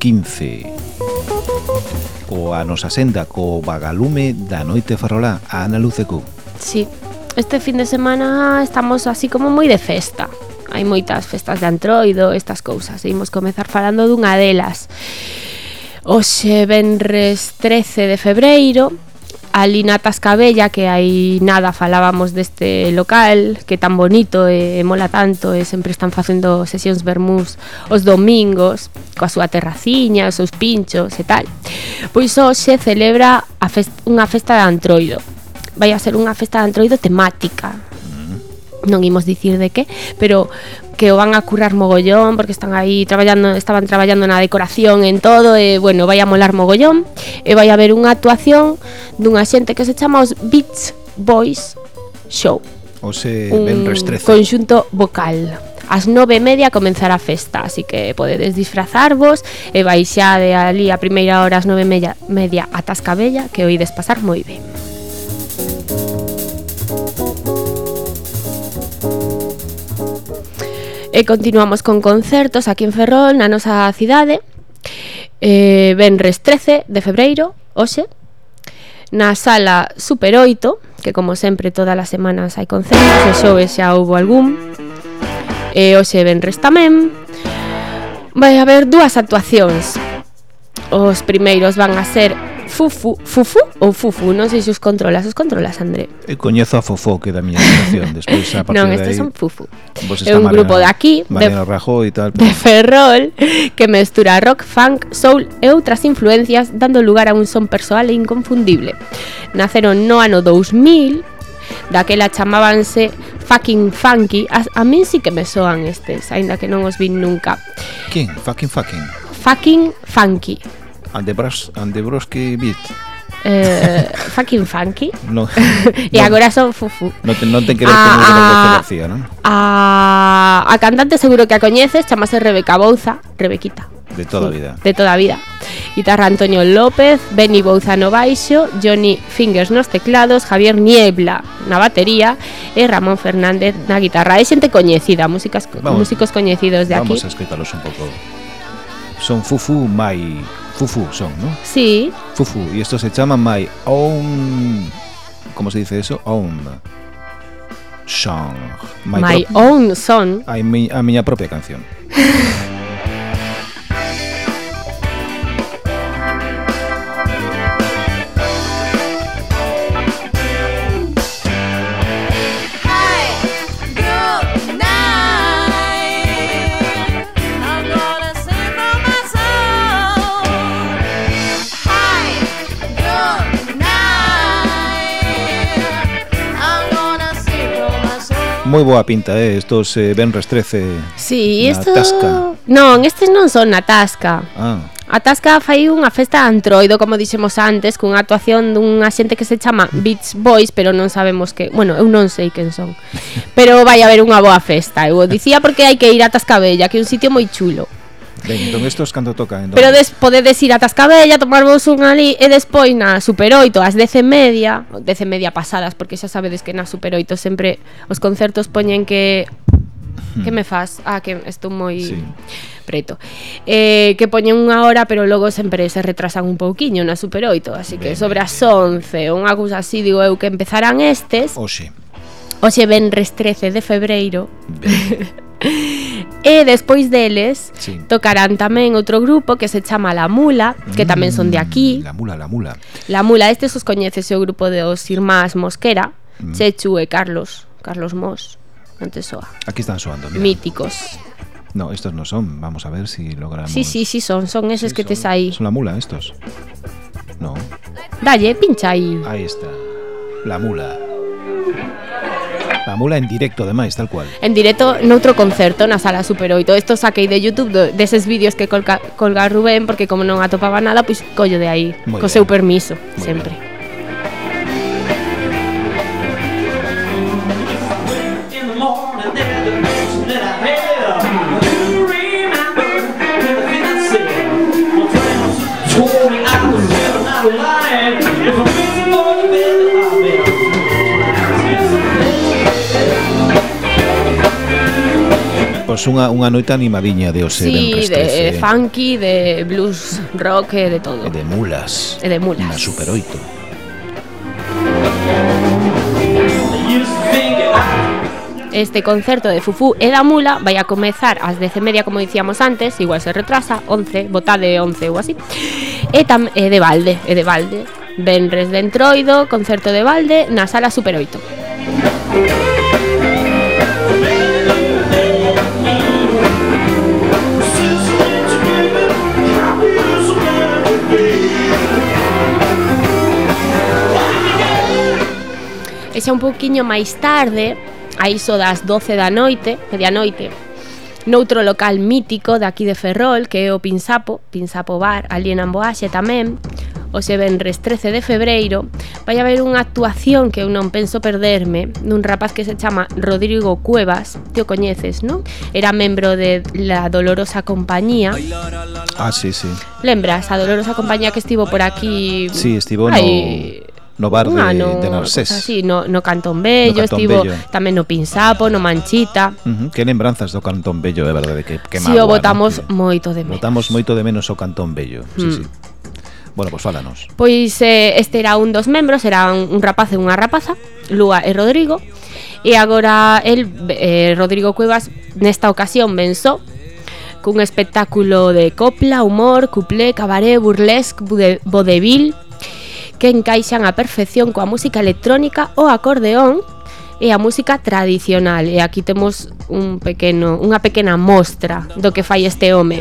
2015. Coa nosa senda, co vagalume da noite farolá, a Ana Lucecu. Sí, este fin de semana estamos así como moi de festa hai moitas festas de Antroido, estas cousas. E imos comezar falando dunha delas. Oxe, venres 13 de febreiro, ali na Tascabella, que hai nada falábamos deste local, que tan bonito e, mola tanto, e sempre están facendo sesións vermús os domingos, coa súa terraciña, os seus pinchos e tal. Pois hoxe celebra a fest, unha festa de Antroido. Vai a ser unha festa de Antroido temática, non imos dicir de que, pero que o van a currar mogollón porque están aí traballando, estaban traballando na decoración en todo e bueno, vai a molar mogollón e vai a haber unha actuación dunha xente que se chama os Beach Boys Show. O se un conxunto vocal. As nove e media comenzará a festa, así que podedes disfrazarvos e vai xa de ali a primeira hora as nove e media, media a Tascabella que oides pasar moi ben. E continuamos con concertos aquí en Ferrol, na nosa cidade. Eh, Benres 13 de febreiro, hoxe, na sala Super 8, que como sempre todas as semanas hai concertos, e xoves xa houve algún. E hoxe Benres tamén. Vai haber dúas actuacións. Os primeiros van a ser Fufu, Fufu ou Fufu, non sei se os controlas, os controlas, André. Eu coñezo a Fofó, que é da miña generación, despois a partir Non, estes son Fufu. É un grupo de aquí, Mariano de, Rajoy e tal, pero... de Ferrol, que mestura rock, funk, soul e outras influencias, dando lugar a un son persoal e inconfundible. Naceron no ano 2000, daquela chamábanse Fucking Funky. A, a min sí que me soan estes, aínda que non os vin nunca. Quen? Fucking Fucking? Fucking Funky. Andebroski Beat Eh, fucking funky. No, no, agora son fufu. non ten, non ten que ver Ah, con o ah. José García, non? A, a cantante seguro que a coñeces, chamase Rebeca Bouza, Rebequita. De toda a Sí, vida De toda a vida. Guitarra Antonio López, Benny Bouza no baixo, Johnny Fingers nos teclados, Javier Niebla na batería e Ramón Fernández na guitarra. É xente coñecida, músicas, Vamos. músicos coñecidos de aquí. Vamos a escoitalos un pouco Son Fufu My Fufu son, non? Sí. Fufu, e isto se chama mai own... Como se dice eso? Own song. My, my own song. A, mi, a miña propia canción. moi boa pinta, eh? Estos eh, Benres 13 sí, na. Tasca. Non, estes non son na Tasca. Ah. A Tasca fai unha festa antroido, como dixemos antes, cunha actuación dunha xente que se chama Beach Boys, pero non sabemos que... Bueno, eu non sei quen son. Pero vai haber unha boa festa. Eu o dicía porque hai que ir a Tascabella, que é un sitio moi chulo. Ben, entón estos cando tocan entón. Pero des, podedes ir a Tascabella, tomarvos un ali E despois na Super 8 ás 10 e media 10 e media pasadas, porque xa sabedes que na Super 8 sempre Os concertos poñen que Que me faz? Ah, que estou moi sí. preto. Eh, que poñen unha hora, pero logo sempre se retrasan un pouquiño na Super 8, así que ben, sobre as 11, unha cousa así, digo eu, que empezarán estes. Oxe. Oxe, venres 13 de febreiro. Ben. E despois deles sí. tocarán tamén outro grupo que se chama La Mula, que mm, tamén son de aquí. Mm, La Mula, La Mula. La Mula, estes os coñeces o grupo de os irmás Mosquera, mm. Chechu e Carlos, Carlos Mos, non te soa. Aquí están soando, mira. Míticos. No, estos no son, vamos a ver si logramos. Sí, sí, sí son, son eses sí, que son, tes aí. Son La Mula estos. No. Dalle, pincha aí. Ahí está. La Mula. A mula en directo, ademais, tal cual. En directo noutro concerto na sala Super 8. Esto saquei de YouTube do, deses vídeos que colga, colga Rubén, porque como non atopaba nada, pois collo de aí, Muy co bien. seu permiso, Muy sempre. Bien. Vamos, unha, unha noite animadiña de Ose sí, de eh. Eh, funky, de blues rock, e de todo. E de mulas. E de mulas. Na super oito. Este concerto de Fufú e da Mula vai a comezar ás 10:30 como dicíamos antes, igual se retrasa, 11, botade 11 ou así. E tam e de balde, e de balde, Benres de Entroido, concerto de balde na sala Super 8. e xa un pouquiño máis tarde, a iso das 12 da noite, medianoite, noutro local mítico daqui de Ferrol, que é o Pinsapo, Pinsapo Bar, ali en Amboaxe tamén, o se venres 13 de febreiro, vai haber unha actuación que eu non penso perderme dun rapaz que se chama Rodrigo Cuevas, te o coñeces, non? Era membro de La Dolorosa Compañía. Ah, sí, sí. Lembras, a Dolorosa Compañía que estivo por aquí... Sí, estivo no no bar de, ano, de Narsés. Así, no, no Cantón Bello, no Cantón estivo Bello. tamén no Pinsapo, no Manchita. Uh -huh. Que lembranzas do Cantón Bello, é verdade, que, que Si sí, o votamos no? moito de menos. Votamos moito de menos o Cantón Bello, mm. sí. Bueno, pois pues, fálanos. Pois eh, este era un dos membros, era un, un rapaz e unha rapaza, Lúa e Rodrigo, e agora el eh, Rodrigo Cuevas nesta ocasión venzó cun espectáculo de copla, humor, cuplé, cabaré, burlesque, vodevil, que encaixan a perfección coa música electrónica, o acordeón e a música tradicional. E aquí temos un pequeno, unha pequena mostra do que fai este home.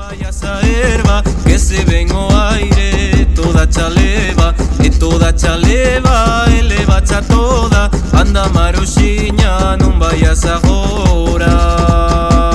Vayas a erva, que se ven o aire, toda chaleva, e toda chaleva, eleva cha toda, anda maruxiña, non vayas agora.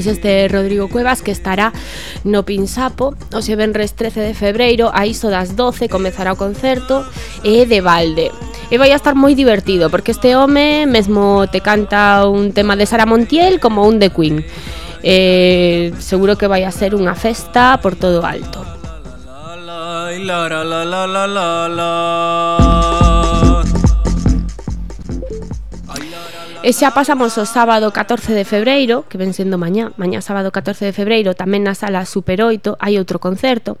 Pois este Rodrigo Cuevas que estará no Pinsapo. O se venres 13 de febreiro a iso das 12 comezará o concerto e de balde. E vai a estar moi divertido porque este home mesmo te canta un tema de Sara Montiel como un de Queen. Eh, seguro que vai a ser unha festa por todo alto. La, la, la, la, la, la, la. E xa pasamos o sábado 14 de febreiro, que ven sendo mañá, mañá sábado 14 de febreiro, tamén na sala Super 8 hai outro concerto.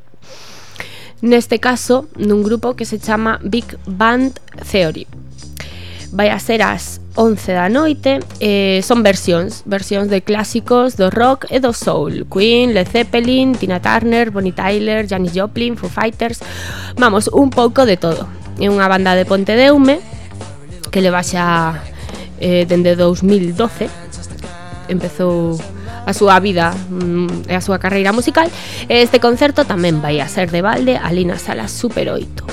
Neste caso, nun grupo que se chama Big Band Theory. Vai a ser as 11 da noite, eh, son versións, versións de clásicos do rock e do soul, Queen, Led Zeppelin, Tina Turner, Bonnie Tyler, Janis Joplin, Foo Fighters, vamos, un pouco de todo. É unha banda de Pontedeume que le va xa eh, dende 2012 empezou a súa vida mm, e a súa carreira musical e este concerto tamén vai a ser de balde ali na sala Super 8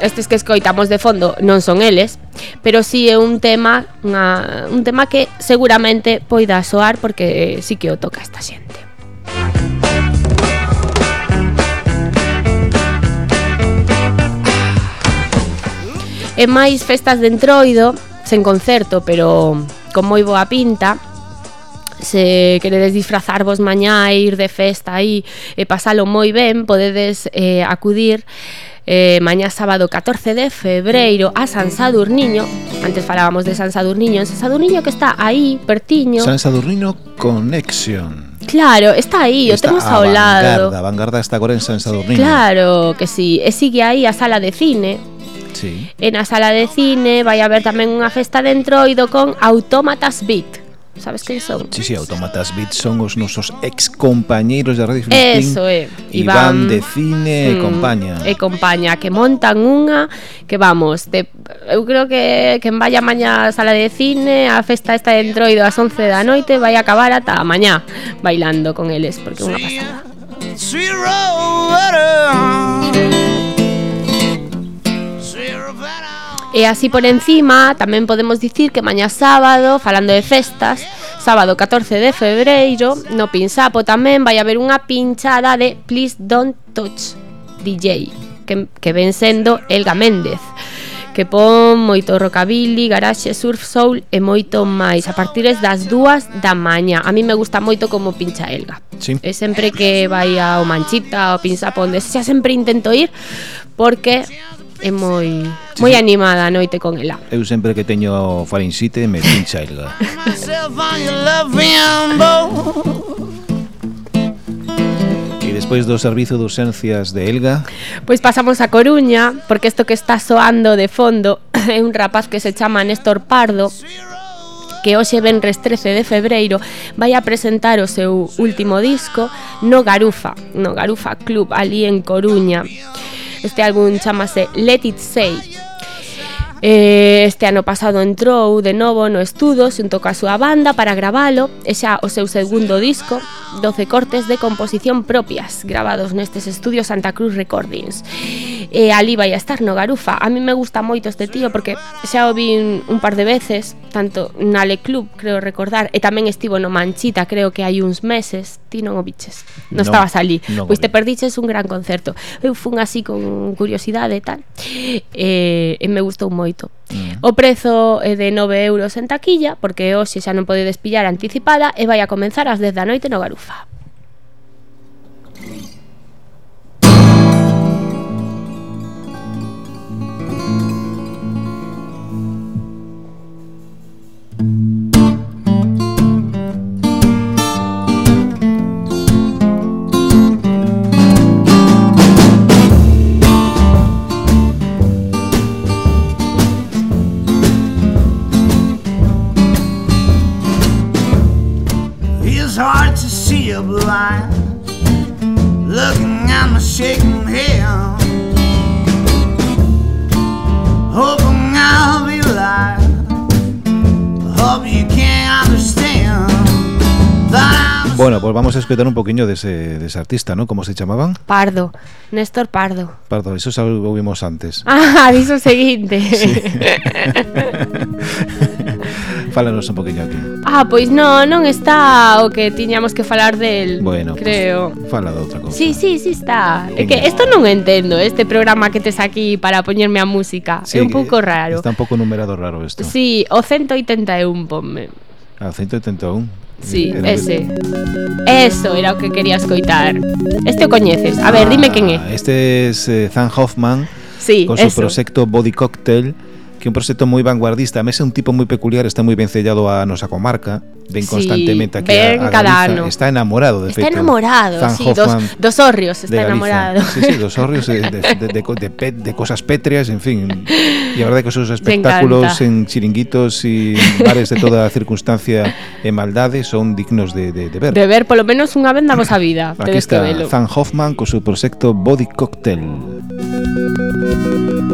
Estes que escoitamos de fondo non son eles, pero si sí é un tema, unha, un tema que seguramente poida soar porque sí que o toca esta xente. e máis festas de entroido, sen concerto, pero con moi boa pinta, se queredes disfrazarvos mañá e ir de festa aí e pasalo moi ben, podedes eh, acudir eh, mañá sábado 14 de febreiro a San Sadurniño. Antes falábamos de San Sadurniño, en San Sadurniño que está aí, pertiño. San Sadurniño Connection. Claro, está aí, está o temos ao lado. A vanguarda está agora en San Sadurniño. Claro que sí, e sigue aí a sala de cine Sí. E na sala de cine vai haber tamén unha festa de entroido con Autómatas Beat. Sabes que son? Sí, sí, Autómatas Beat son os nosos ex compañeiros de Radio Filistín. Eso é. Eh. Iván, Iván de cine mm, e hmm, compañía. E compañía, que montan unha que vamos, de, eu creo que quen vaya mañá a sala de cine, a festa esta de entroido ás 11 da noite, vai acabar ata mañá bailando con eles, porque é unha pasada. Sweet, sweet E así por encima, tamén podemos dicir que mañá sábado, falando de festas, sábado 14 de febreiro, no Pinsapo tamén vai haber unha pinchada de Please Don't Touch DJ, que, que ven sendo Elga Méndez que pon moito rockabilly, garaxe, surf, soul e moito máis a partir das dúas da maña. A mí me gusta moito como pincha Elga. Sí. E sempre que vai ao Manchita, ao Pinsapo, onde xa sempre intento ir porque é moi sí, moi animada a noite con ela. Eu sempre que teño farinxite me pincha ela. E despois do servizo de urxencias de Elga Pois pasamos a Coruña Porque isto que está soando de fondo É un rapaz que se chama Néstor Pardo que hoxe venres 13 de febreiro vai a presentar o seu último disco no Garufa, no Garufa Club ali en Coruña. Este álbum chamase Let It Say. Eh, este ano pasado entrou de novo no estudo xunto coa súa banda para gravalo e xa o seu segundo disco, 12 cortes de composición propias gravados nestes estudios Santa Cruz Recordings. E ali vai a estar no Garufa. A mí me gusta moito este tío porque xa o vi un par de veces, tanto na Le Club, creo recordar, e tamén estivo no Manchita, creo que hai uns meses. Ti non o biches, non no, estabas ali. No pois te perdiches un gran concerto. Eu fun así con curiosidade e tal, e, e me gustou moito moito. Mm. O prezo é de 9 euros en taquilla, porque hoxe xa non podedes pillar anticipada e vai a comenzar ás 10 da noite no Garufa. To see a blind looking at my shaking head. Hoping I'll be live. Hope you can understand that I'm Bueno, pues vamos a escuchar un poquillo de ese, de ese artista, ¿no? ¿Cómo se llamaban? Pardo, Néstor Pardo. Perdón, eso lo vimos antes. Ah, diso o seguinte. Fálanos un poquinho aquí. Ah, pois non, non está o que tiñamos que falar del, bueno, creo. Pues, fala de outra cousa. Sí, sí, sí está. Venga. É que isto non entendo, este programa que tes aquí para poñerme a música. Sí, é un pouco eh, raro. Está un pouco numerado raro isto. Sí, o 181 ponme. Ah, 181. Sí, eh, era ese. Eso era o que quería escoitar. Este o coñeces. A ver, dime ah, quen é. Este es eh, Zan Hoffman. Sí, con su proxecto Body Cocktail que é un proxecto moi vanguardista, mesmo é un tipo moi peculiar, está moi ben sellado a nosa comarca, ven constantemente aquí ven a, a cada Galiza, ano. está enamorado de está feito. Está enamorado, Fan sí, Hoffman dos, dos horrios está enamorado. Sí, sí, dos horrios de, de, de, de, de, pe, de cosas pétreas, en fin, e a verdade que os seus espectáculos en chiringuitos e bares de toda a circunstancia e maldade son dignos de, de, de ver. De ver polo menos unha venda vosa vida. Aquí está Zan Hoffman co seu proxecto Body Cocktail. Thank you. E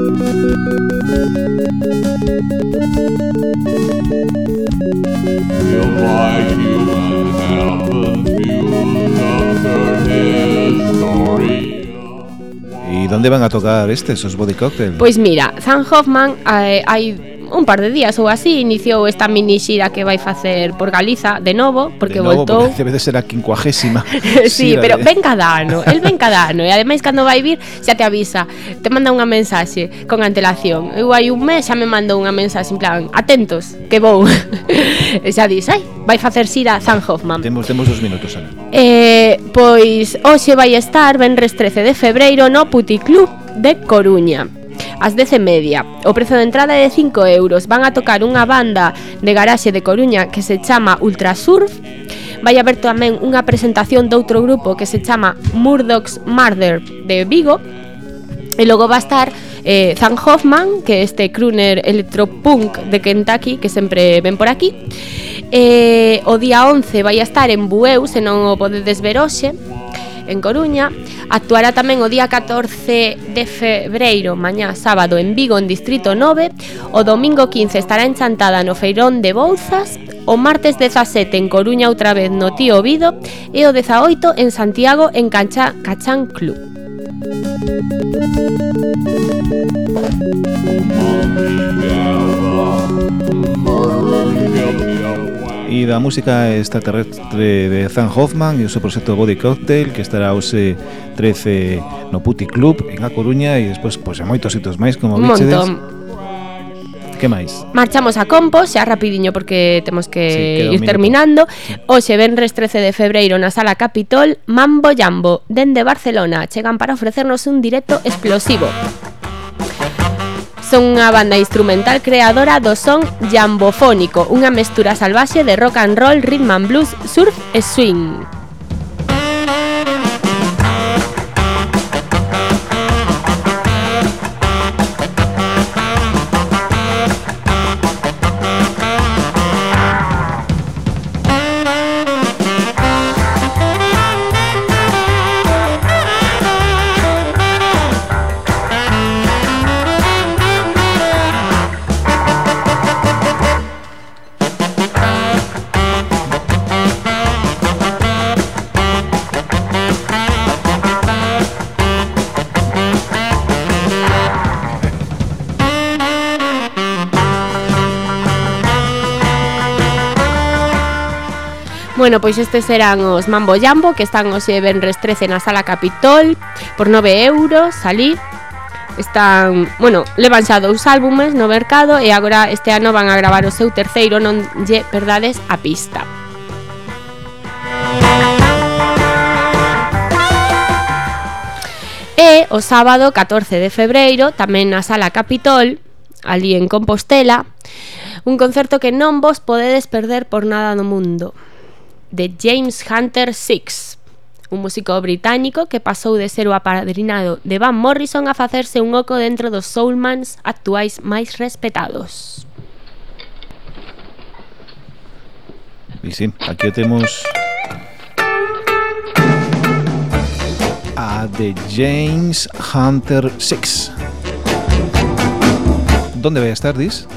onde van a tocar estes, os Body Cocktail? Pois mira, Zan Hoffman eh, hai un par de días ou así iniciou esta mini xira que vai facer por Galiza de novo, porque de novo, voltou. Porque debe de ser a 50ª. xira pero de... ven cada ano, el ven cada ano e ademais cando vai vir xa te avisa, te manda unha mensaxe con antelación. Eu hai un mes xa me mandou unha mensaxe en plan, atentos, que vou. e xa dis, ai, vai facer xira Zan Hoffman. Temos temos dos minutos, Ana. Eh, pois hoxe vai estar venres 13 de febreiro no Puticlub de Coruña ás dez e media. O prezo de entrada é de 5 euros. Van a tocar unha banda de garaxe de Coruña que se chama Ultrasurf. Vai haber tamén unha presentación doutro grupo que se chama Murdoch's Murder de Vigo. E logo va a estar eh, Zan Hoffman, que é este crooner electropunk de Kentucky que sempre ven por aquí. Eh, o día 11 vai a estar en Bueu, se non o podedes ver hoxe en Coruña. Actuará tamén o día 14 de febreiro, mañá sábado, en Vigo, en Distrito 9. O domingo 15 estará en Chantada, no Feirón de Bouzas. O martes 17 en Coruña outra vez no Tío Vido e o 18 en Santiago en Cancha, Cachán Club. Oh, e da música extraterrestre de Zan Hoffman e o seu proxecto Body Cocktail que estará hoxe 13 no Puti Club en A Coruña e despois pois, a moitos sitos máis como bichedes. Que máis? Marchamos a Compos, xa rapidiño porque temos que sí, ir terminando. Sí. Hoxe venres 13 de febreiro na Sala Capitol, Mambo Jambo, dende Barcelona, chegan para ofrecernos un directo explosivo. Son unha banda instrumental creadora do son jambofónico, unha mestura salvaxe de rock and roll, rhythm and blues, surf e swing. Bueno, pois estes eran os Mambo Jambo Que están hoxe Benres 13 na Sala Capitol Por 9 euros, salí Están, bueno, levan xa dous álbumes no mercado E agora este ano van a gravar o seu terceiro Non lle perdades a pista E o sábado 14 de febreiro, tamén na Sala Capitol, ali en Compostela, un concerto que non vos podedes perder por nada no mundo de James Hunter Six, un músico británico que pasou de ser o apadrinado de Van Morrison a facerse un oco dentro dos soulmans actuais máis respetados. E sí, aquí temos a de James Hunter 6. ¿Dónde vai estar, dis?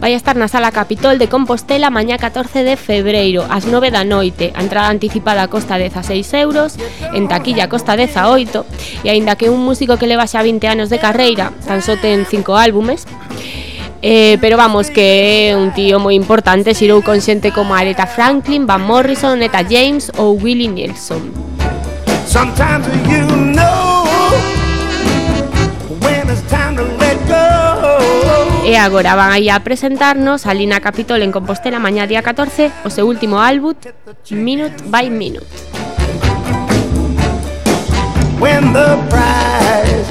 vai estar na Sala Capitol de Compostela mañá 14 de febreiro ás 9 da noite. A entrada anticipada costa 16 euros, en taquilla costa 18 e aínda que un músico que leva xa 20 anos de carreira tan só ten 5 álbumes, Eh, pero vamos, que é un tío moi importante, xirou con xente como Aretha Franklin, Van Morrison, Neta James ou Willie Nelson. Sometimes you know E agora van aí a presentarnos a Lina Capitol en Compostela mañá día 14 o seu último álbum Minute by Minute. When the prize...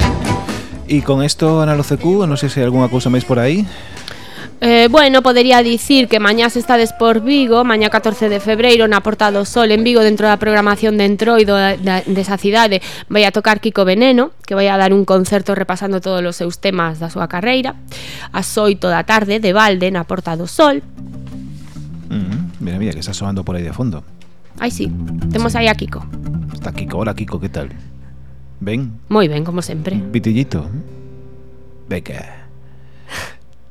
E con esto, Ana Locecu, non sei se hai algunha cousa máis por aí... Eh, bueno, podería dicir que mañá se estades por Vigo, mañá 14 de febreiro na Porta do Sol en Vigo dentro da programación de Entroido eh, da, desa cidade vai a tocar Kiko Veneno, que vai a dar un concerto repasando todos os seus temas da súa carreira. ás 8 da tarde de balde na Porta do Sol. Mm, mira, mira, que está soando por aí de fondo. Ai, sí, temos sí. aí a Kiko. Está Kiko, hola Kiko, que tal? Ben? Moi ben, como sempre. Pitillito. Beca.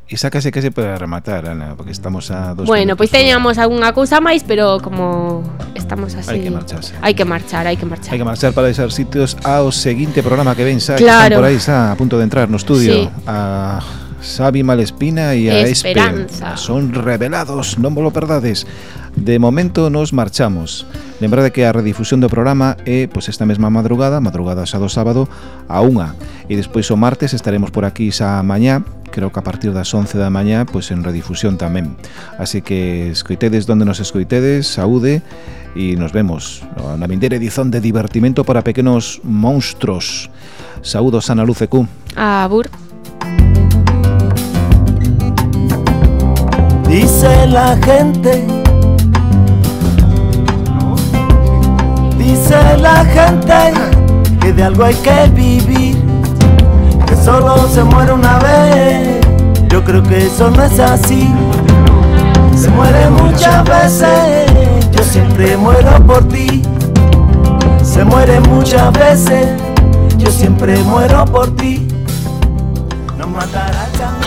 Esa case que se pode rematar, Ana, porque estamos a dos Bueno, pois teñamos algunha cousa máis, pero como estamos así... Hai que marcharse. Hai que marchar, hai que marchar. Hai que marchar para deixar sitios ao seguinte programa que ven, xa, claro. que están por aí, xa, a punto de entrar no estudio. Sí. A Xavi Malespina e a Esperanza. Espe. Son revelados, non vos lo perdades. De momento nos marchamos. Lembrade que a redifusión do programa é pois esta mesma madrugada, madrugada xa do sábado, a unha. E despois o martes estaremos por aquí xa mañá Creo que a partir das 11 da mañá pois en redifusión tamén. Así que escoitedes donde nos escoitedes, saúde E nos vemos na vindeira edición de Divertimento para Pequenos Monstros Saúdos, Ana Luce Q Abur Dice la gente, dice la gente que de algo hay que vivir, solo se muere una vez. Yo creo que eso no es así. Se muere muchas veces, yo siempre muero por ti. Se muere muchas veces, yo siempre muero por ti. Nos matará.